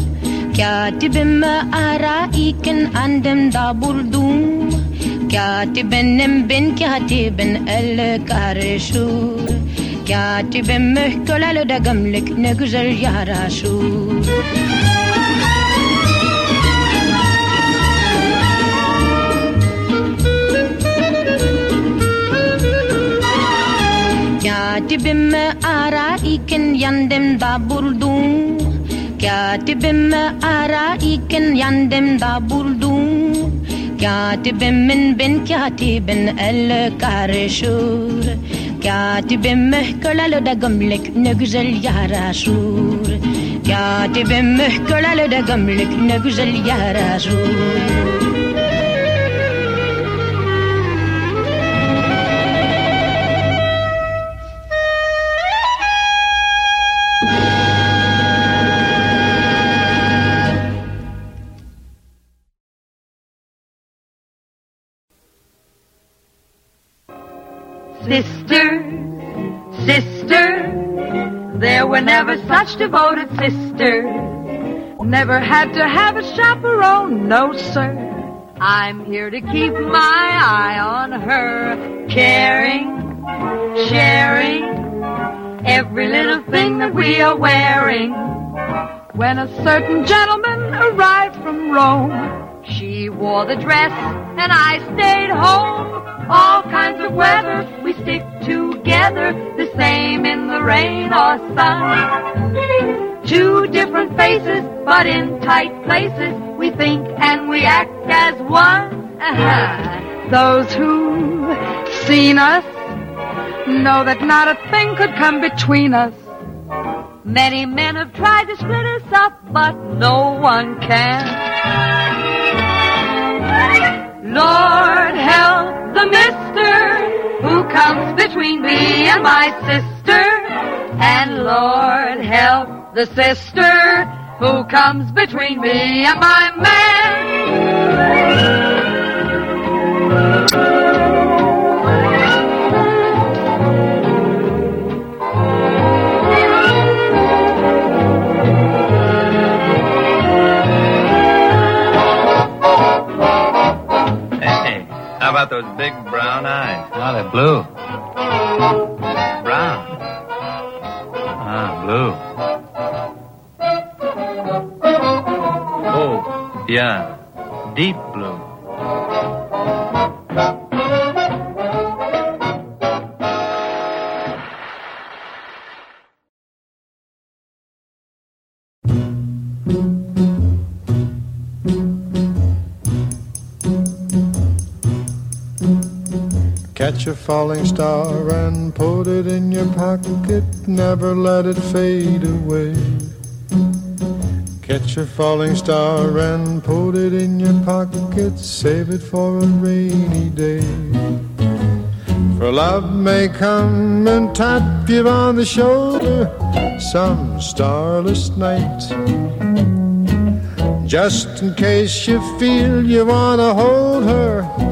Katibimi ararken andımda buldum Katibenim ben katibin el karışır Katibim mühköleli de gömlek ne güzel yaraşır Katibimi ararken yanımda buldum Katibimi ararken yanımda buldum Katibimin bin katibin el karışır Katibim mühköleli de gömlek ne güzel yaraşır Katibim mühköleli de gömlek ne güzel yaraşır Sister, sister, there were never such devoted sisters. Never had to have a chaperone, no sir. I'm here to keep my eye on her, caring, sharing every little thing that we are wearing. When a certain gentleman arrived from Rome, she wore the dress and I stayed home. All kinds of weather, we stick together, the same in the rain or sun. Two different faces, but in tight places, we think and we act as one. Uh-huh. Those who've seen us know that not a thing could come between us. Many men have tried to split us up, but no one can. Lord help the mister who comes between me and my sister. And Lord help the sister who comes between me and my man. About those big brown eyes? Ah, they're blue. Brown. Ah, blue. Oh, yeah. Deep blue. Catch a falling star and put it in your pocket, never let it fade away. Catch a falling star and put it in your pocket, save it for a rainy day. For love may come and tap you on the shoulder some starless night. Just in case you feel you wanna hold her,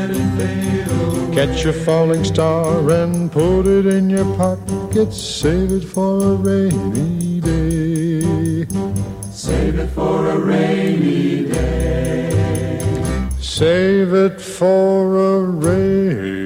Never let it fade away. Catch a falling star and put it in your pocket. Save it for a rainy day. Save it for a rainy day. Save it for a rainy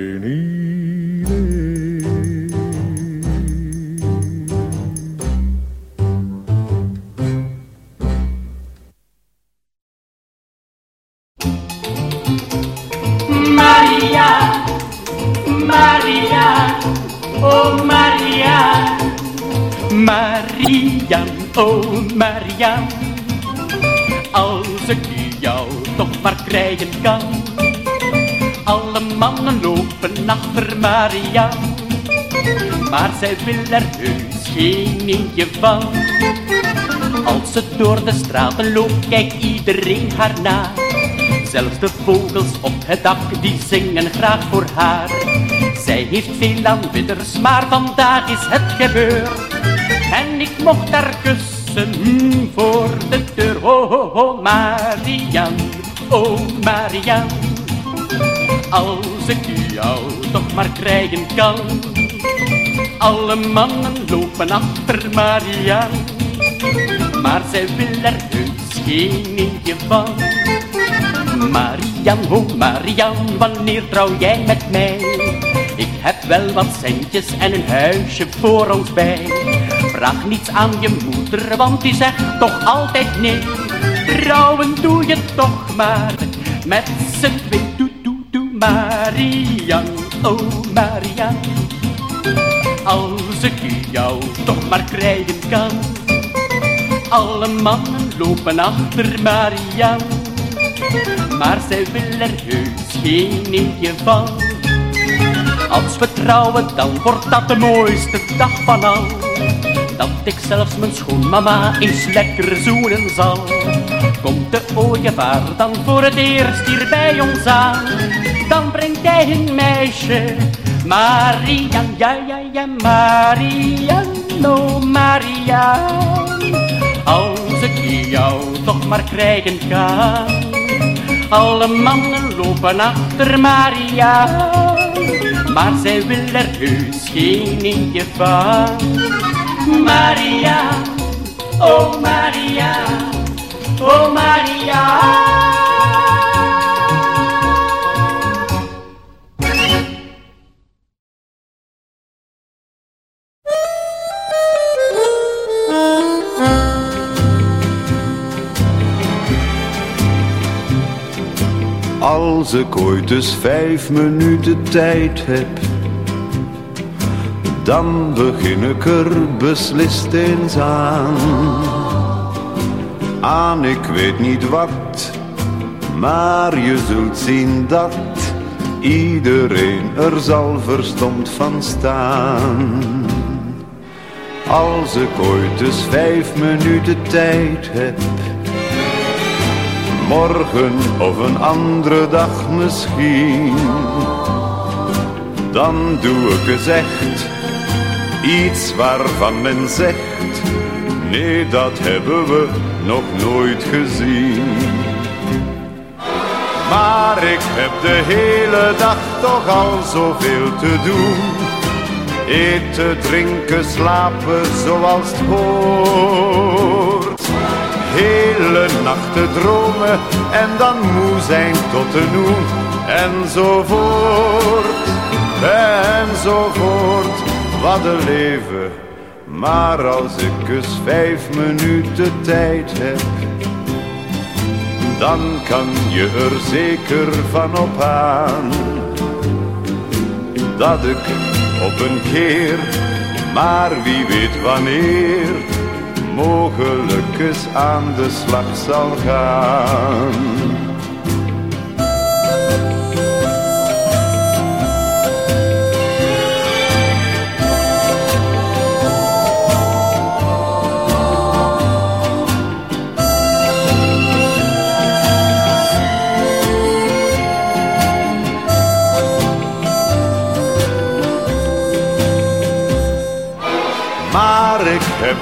Marian, oh Marian, als ik jou toch maar krijgen kan. Alle mannen lopen achter Marian, maar zij wil er heus geen eentje van. Als ze door de straten loopt, kijkt iedereen haar na. Zelfs de vogels op het dak, die zingen graag voor haar. Zij heeft veel aanbidders, maar vandaag is het gebeurd. En ik mocht haar kussen voor de deur. Oh, oh, oh, Marian, oh Marian. Als ik jou toch maar krijgen kan. Alle mannen lopen achter Marian. Maar zij wil er heus geen eentje van. Marian, oh Marian, wanneer trouw jij met mij? Ik heb wel wat centjes en een huisje voor ons bij. Vraag niets aan je moeder, want die zegt toch altijd nee. Trouwen doe je toch maar, met z'n twee. Doe, doe, doe, Marian, oh Marian. Als ik jou toch maar krijgen kan. Alle mannen lopen achter Marian. Maar zij wil er heus geen eentje van. Als we trouwen, dan wordt dat de mooiste dag van al. Dat ik zelfs mijn schoonmama eens lekker zoenen zal. Komt de ooievaar dan voor het eerst hier bij ons aan. Dan brengt hij een meisje, Marian, ja, ja, ja, Marian, oh Marian. Als ik jou toch maar krijgen kan. Alle mannen lopen achter Maria. maar zij wil er heus geen eentje van. Maria, oh Maria, oh Maria. Als ik ooit eens vijf minuten tijd heb, dan begin ik er beslist eens aan. Aan ik weet niet wat, maar je zult zien dat iedereen er zal verstomd van staan. Als ik ooit eens vijf minuten tijd heb morgen of een andere dag misschien. Dan doe ik eens echt iets waarvan men zegt, nee dat hebben we nog nooit gezien. Maar ik heb de hele dag toch al zoveel te doen. Eten, drinken, slapen zoals het hoort hele nachten dromen en dan moe zijn tot de noe enzovoort, enzovoort. Wat een leven, maar als ik eens vijf minuten tijd heb, dan kan je er zeker van op aan dat ik op een keer, maar wie weet wanneer mogelijk eens aan de slag zal gaan.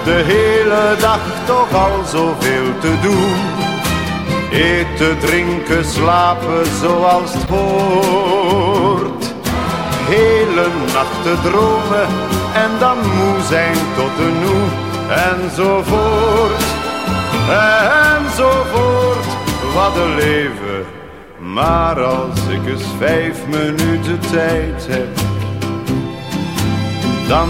De hele dag toch al zoveel te doen. Eten, drinken, slapen zoals het hoort. Hele nachten dromen en dan moe zijn tot de noe. Enzovoort, enzovoort. Wat een leven. Maar als ik eens vijf minuten tijd heb dan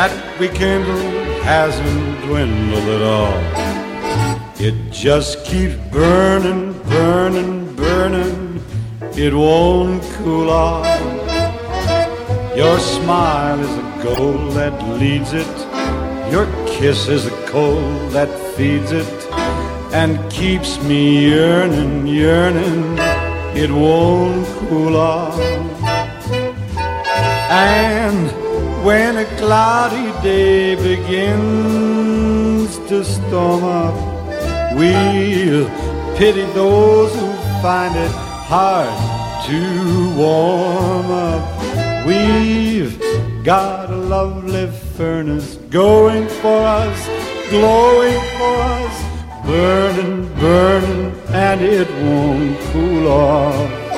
That we kindled hasn't dwindled at all. It just keeps burning, burning, burning. It won't cool off. Your smile is a goal that leads it. Your kiss is a coal that feeds it and keeps me yearning, yearning. It won't cool off. And when a cloudy day begins to storm up, we'll pity those who find it hard to warm up. We've got a lovely furnace going for us, glowing for us, burning, burning, and it won't cool off.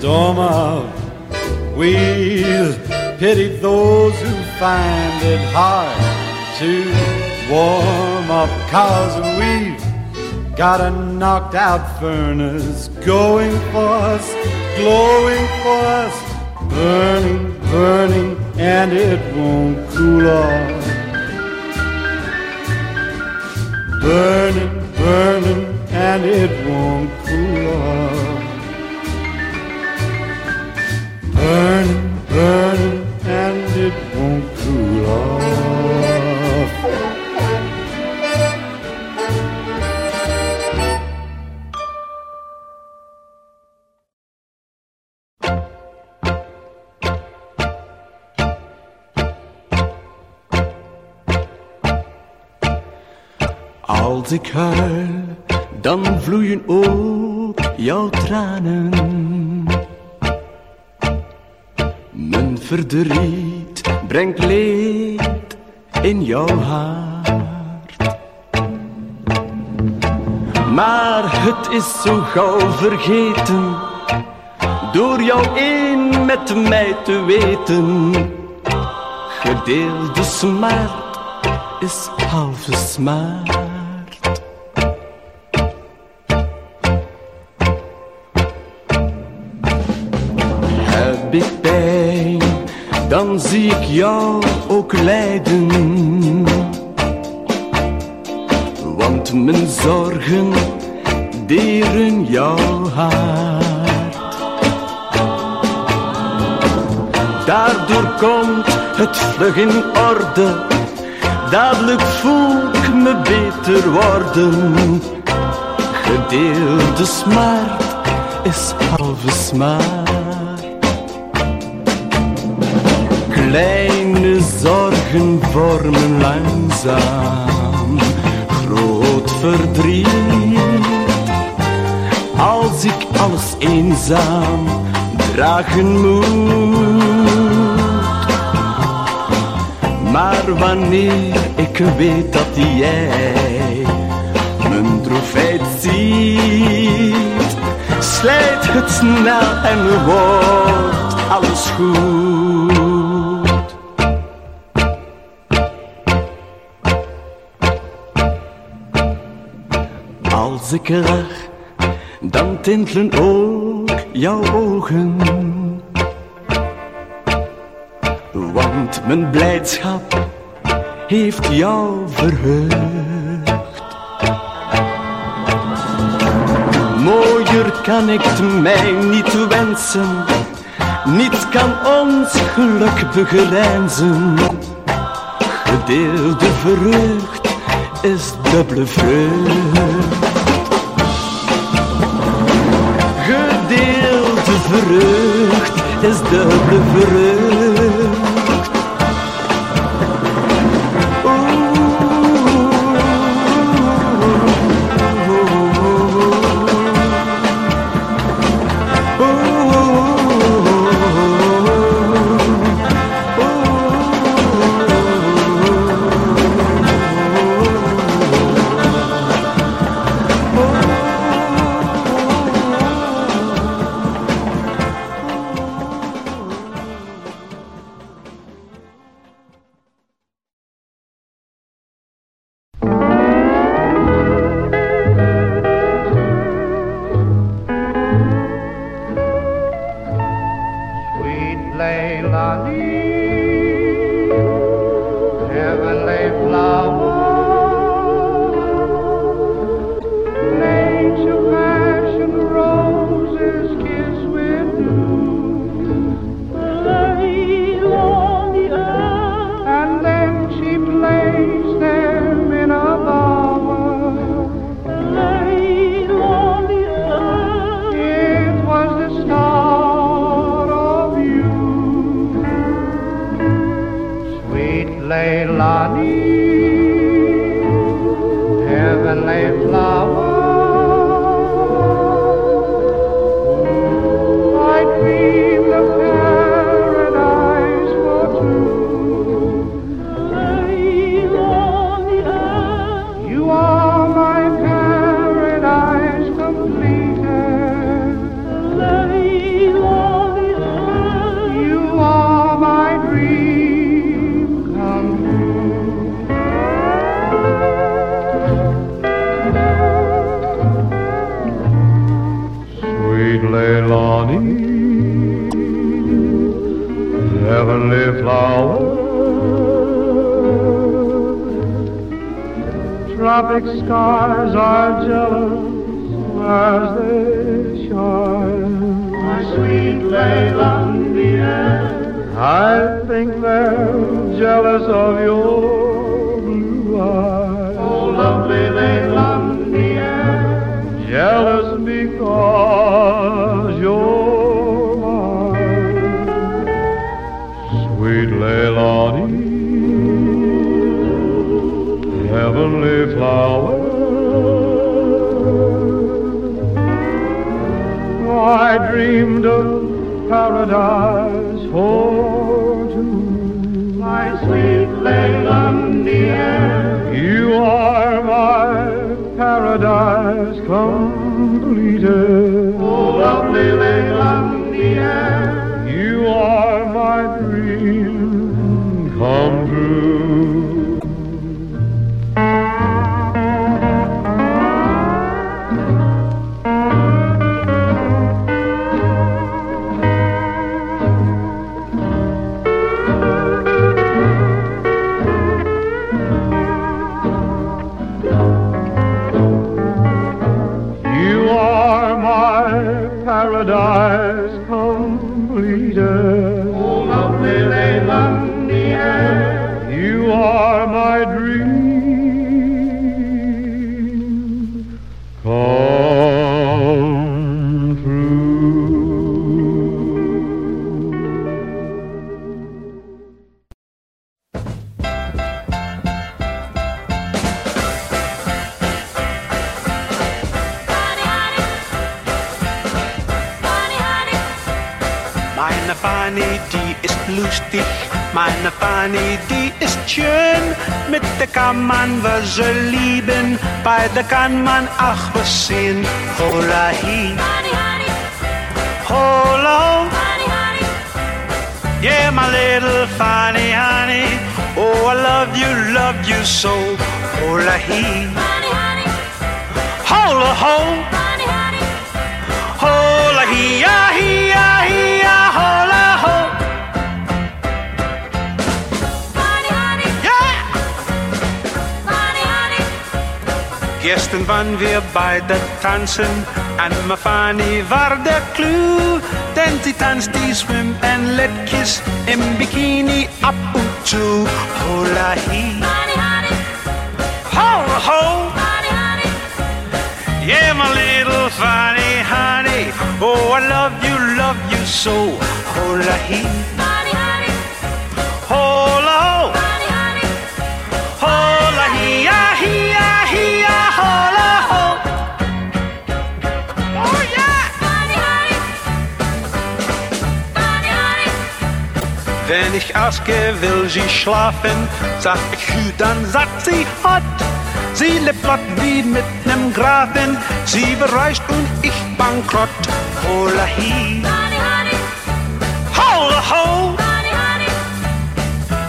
Storm of. we'll pity those who find it hard to warm up cause we've got a knocked out furnace going for us, glowing for us, burning, burning, and it won't cool off. Burning, burning, and it won't Burning, and it won't cool off. Als ik huil, dan vloeien ook jouw tranen. Mijn verdriet brengt leed in jouw hart. Maar het is zo gauw vergeten, door jou één met mij te weten. Gedeelde smart is halve smart. Heb ik dan zie ik jou ook lijden. Want mijn zorgen deren jouw hart. Daardoor komt het vlug in orde. Dadelijk voel ik me beter worden. Gedeelde smart is halve smart. Kleine zorgen vormen langzaam groot verdriet. Als ik alles eenzaam dragen moet. Maar wanneer ik weet dat jij mijn droefheid ziet, slijt het snel en wordt alles goed. Als ik dan tintelen ook jouw ogen. Want mijn blijdschap heeft jou verheugd. Mooier kan ik het mij niet wensen. Niets kan ons geluk begrijzen. Gedeelde vreugd is dubbele vreugd. verrucht, is dubbel verrucht. Kan man ach was hola hi, weer bij de dansen. En mijn Fanny var de clue. Den die dans, die swim en kiss in bikini up und zu. Hola hi. Ho, ho. Yeah, my little Fanny, honey. Oh, I love you, love you so. Hola hi. Wenn ich aske, will sie schlafen, sag ich hü, dann sagt sie hot. Sie lebt flott wie mit nem Grafen, sie bereist und ich bankrott. Hola hi, hola ho,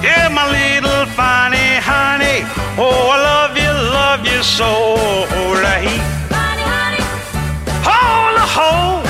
yeah my little funny honey, oh I love you, love you so. Hola hi, hola ho.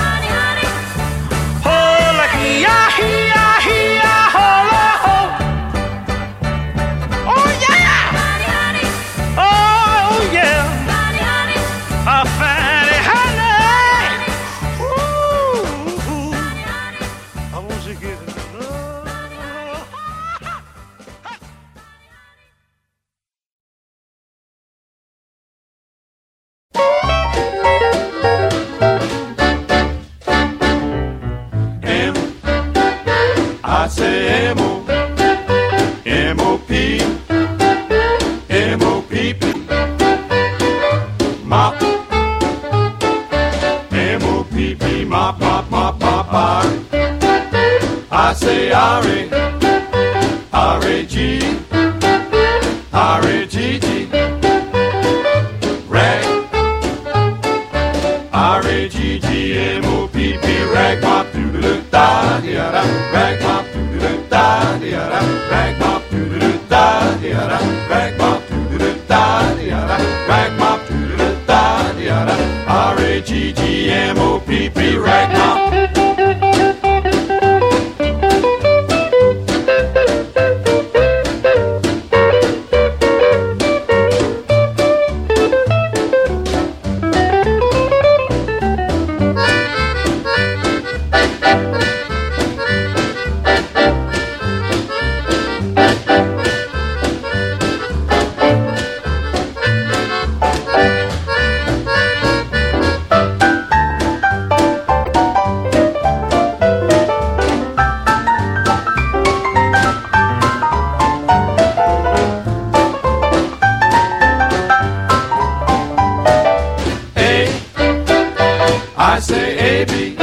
I say A B.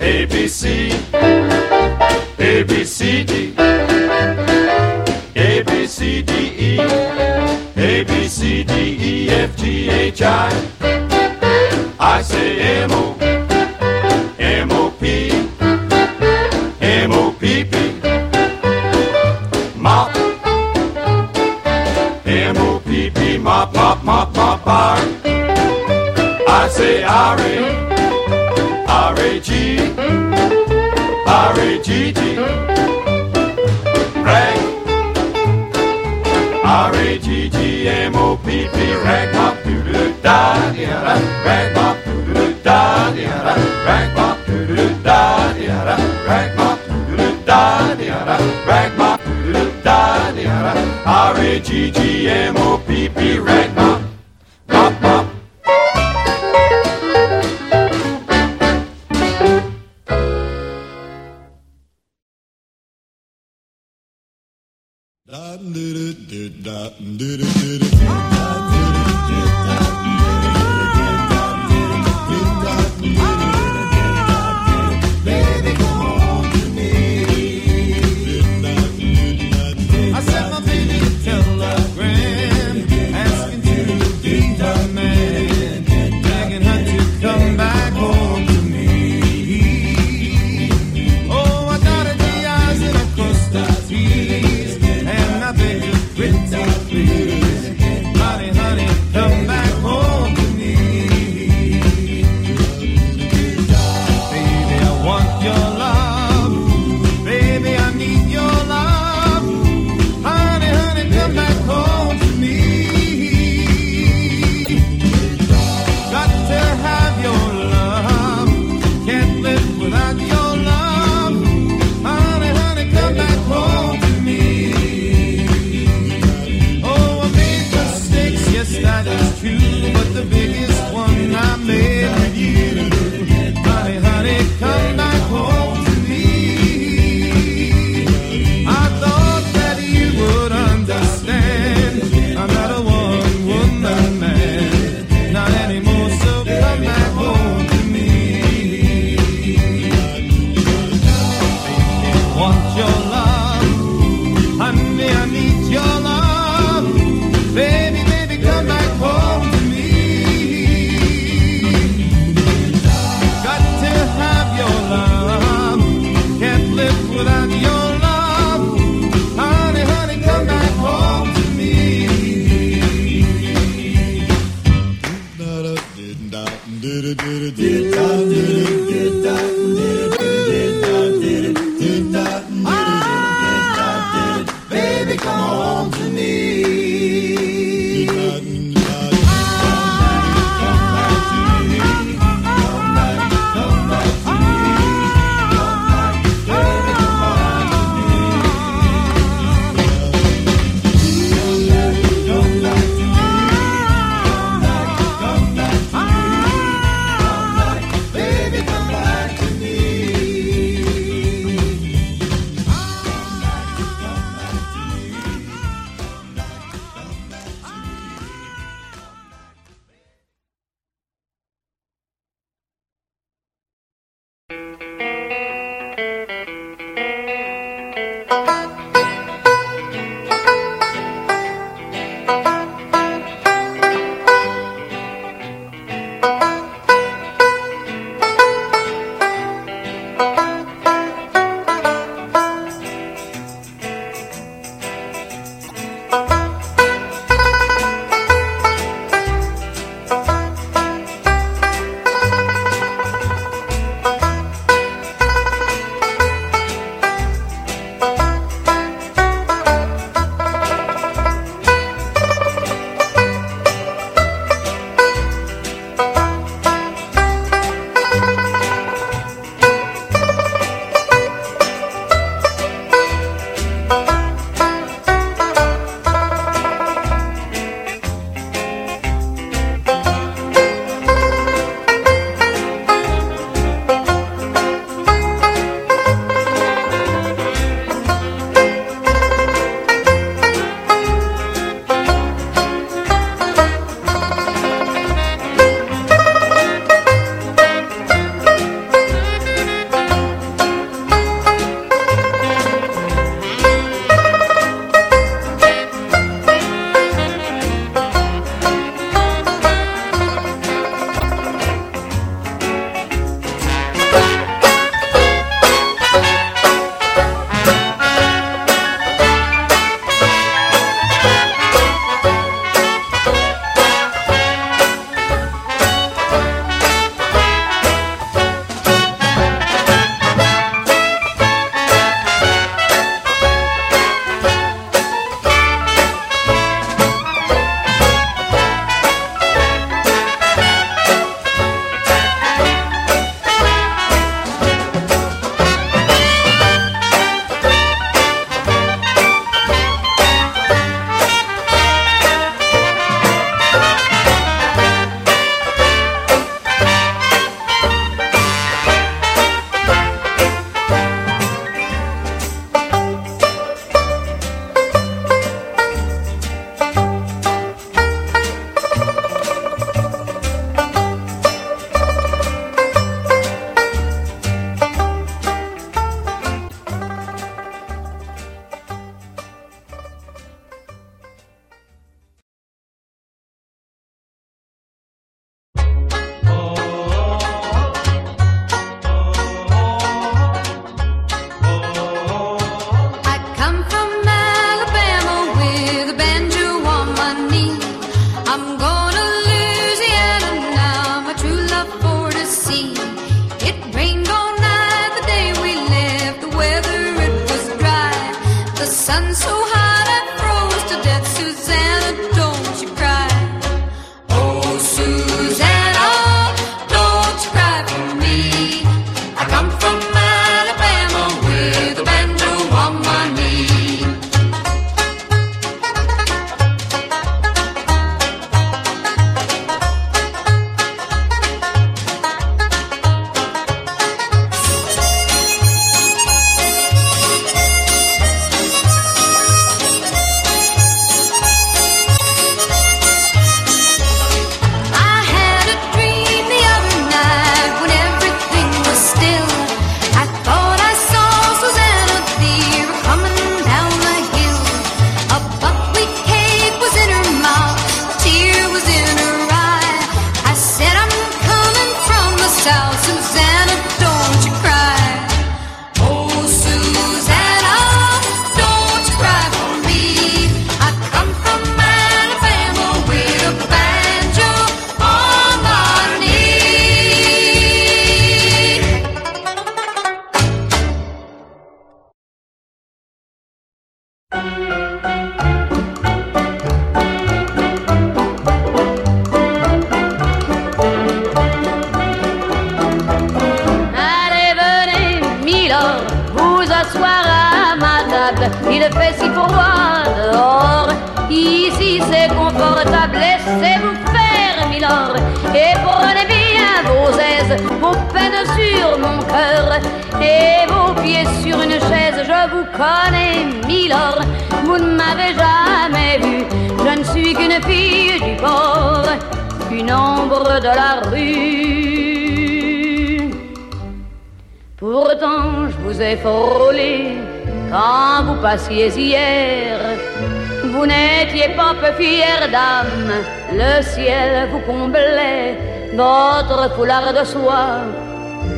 A B C. A B C D. A B C D E. A B C D E F G H I. I say M O. M O P. M O P P. Mop M O P P. Mop mop mop mop R I say R A. R-A-G-G-M-O-P-P, rag mop, doo-doo, da, da, rag mop, doo-doo, da, da, rag mop, doo-doo, da, da, rag mop, doo-doo, da, da, rag mop, doo-doo, da, da, R-A-G-G-M-O-P-P, rag mop, mop,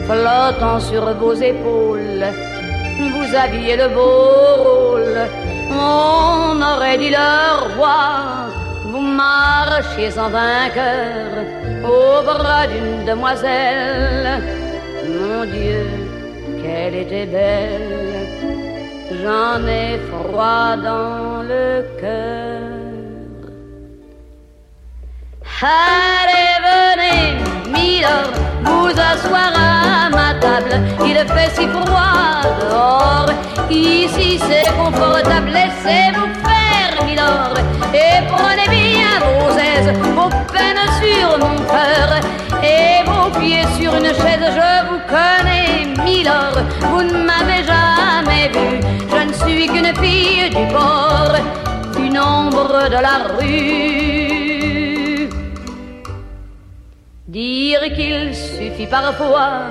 flottant sur vos épaules. Vous aviez le beau rôle, on aurait dit le roi. Vous marchiez en vainqueur au bras d'une demoiselle. Mon Dieu, qu'elle était belle j'en ai froid dans le cœur. Allez, venez, vous asseoir à ma table. Il fait si froid dehors, ici c'est confortable. Laissez-vous faire, Milord, et prenez bien vos aises, vos peines sur mon cœur. Et vos pieds sur une chaise, je vous connais, Milord, vous ne m'avez jamais vu, je ne suis qu'une fille du port, une ombre de la rue. Dire qu'il suffit parfois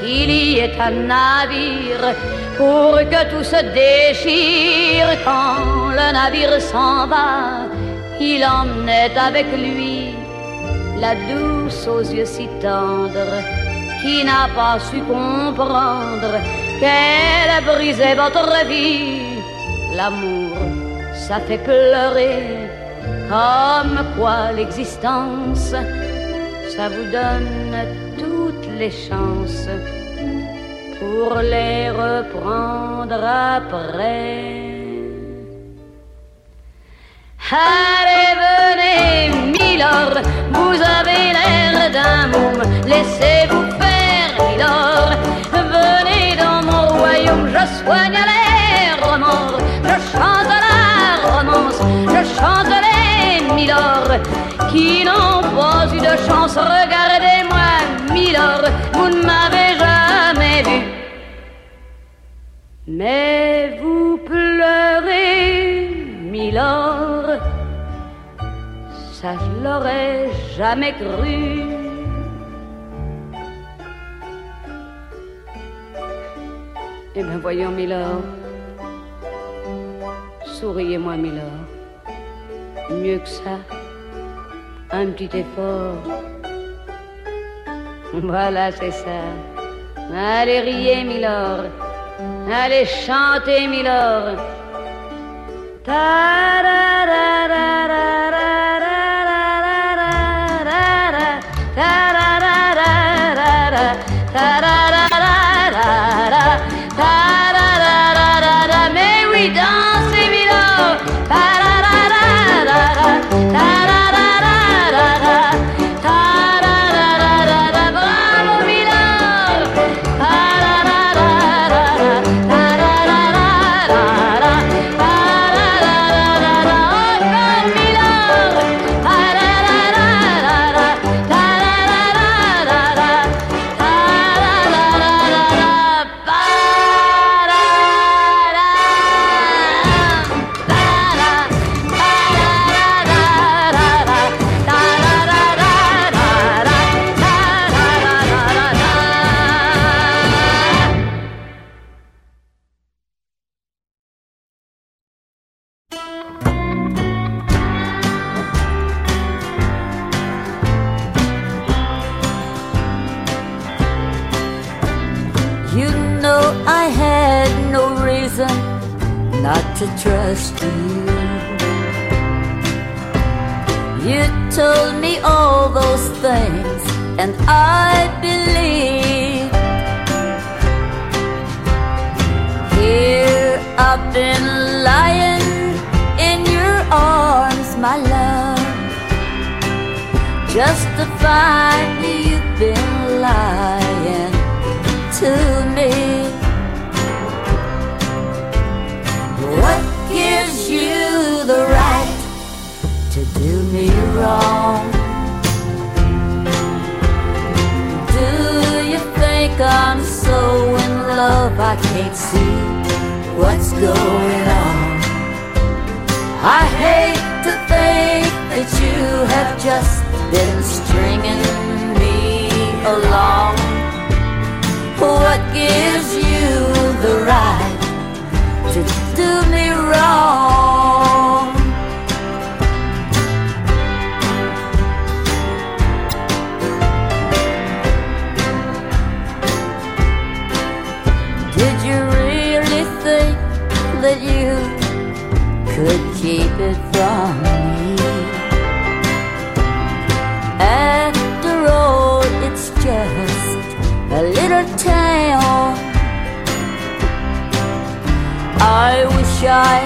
qu'il y ait un navire pour que tout se déchire quand le navire s'en va, il emmenait avec lui la douce aux yeux si tendres qui n'a pas su comprendre qu'elle a brisé votre vie. L'amour, ça fait pleurer, comme quoi l'existence, ça vous donne toutes les chances pour les reprendre après. Allez, venez, Milord, vous avez l'air d'un môme, laissez-vous faire, Milord. Venez dans mon royaume, je soigne les remords, je chante la romance, je chante Milord qui n'ont pas eu de chance. Regardez-moi, Milord, vous ne m'avez jamais vu. Mais vous pleurez, Milord, ça je l'aurais jamais cru. Eh bien voyons, Milord, souriez-moi, Milord mieux que ça, un petit effort. Voilà, c'est ça. Allez riez, Milord. Allez chanter, Milord. Ta and I believe Here I've been lying in your arms, my love Just to find you've been lying to me What gives you the right to do me wrong? I'm so in love I can't see what's going on. I hate to think that you have just been stringing me along. What gives you the right to do me wrong? I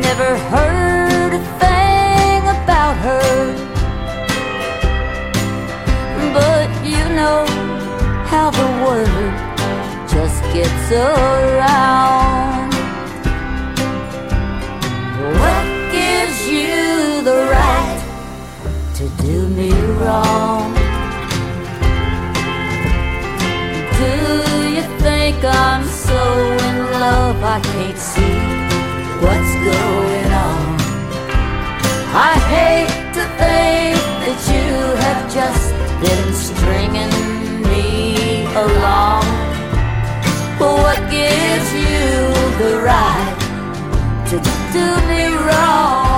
never heard a thing about her. But you know how the word just gets around. What gives you the right to do me wrong? Do you think I'm so in love I can't see what's going on? I hate to think that you have just been stringing me along. But What gives you the right to do me wrong?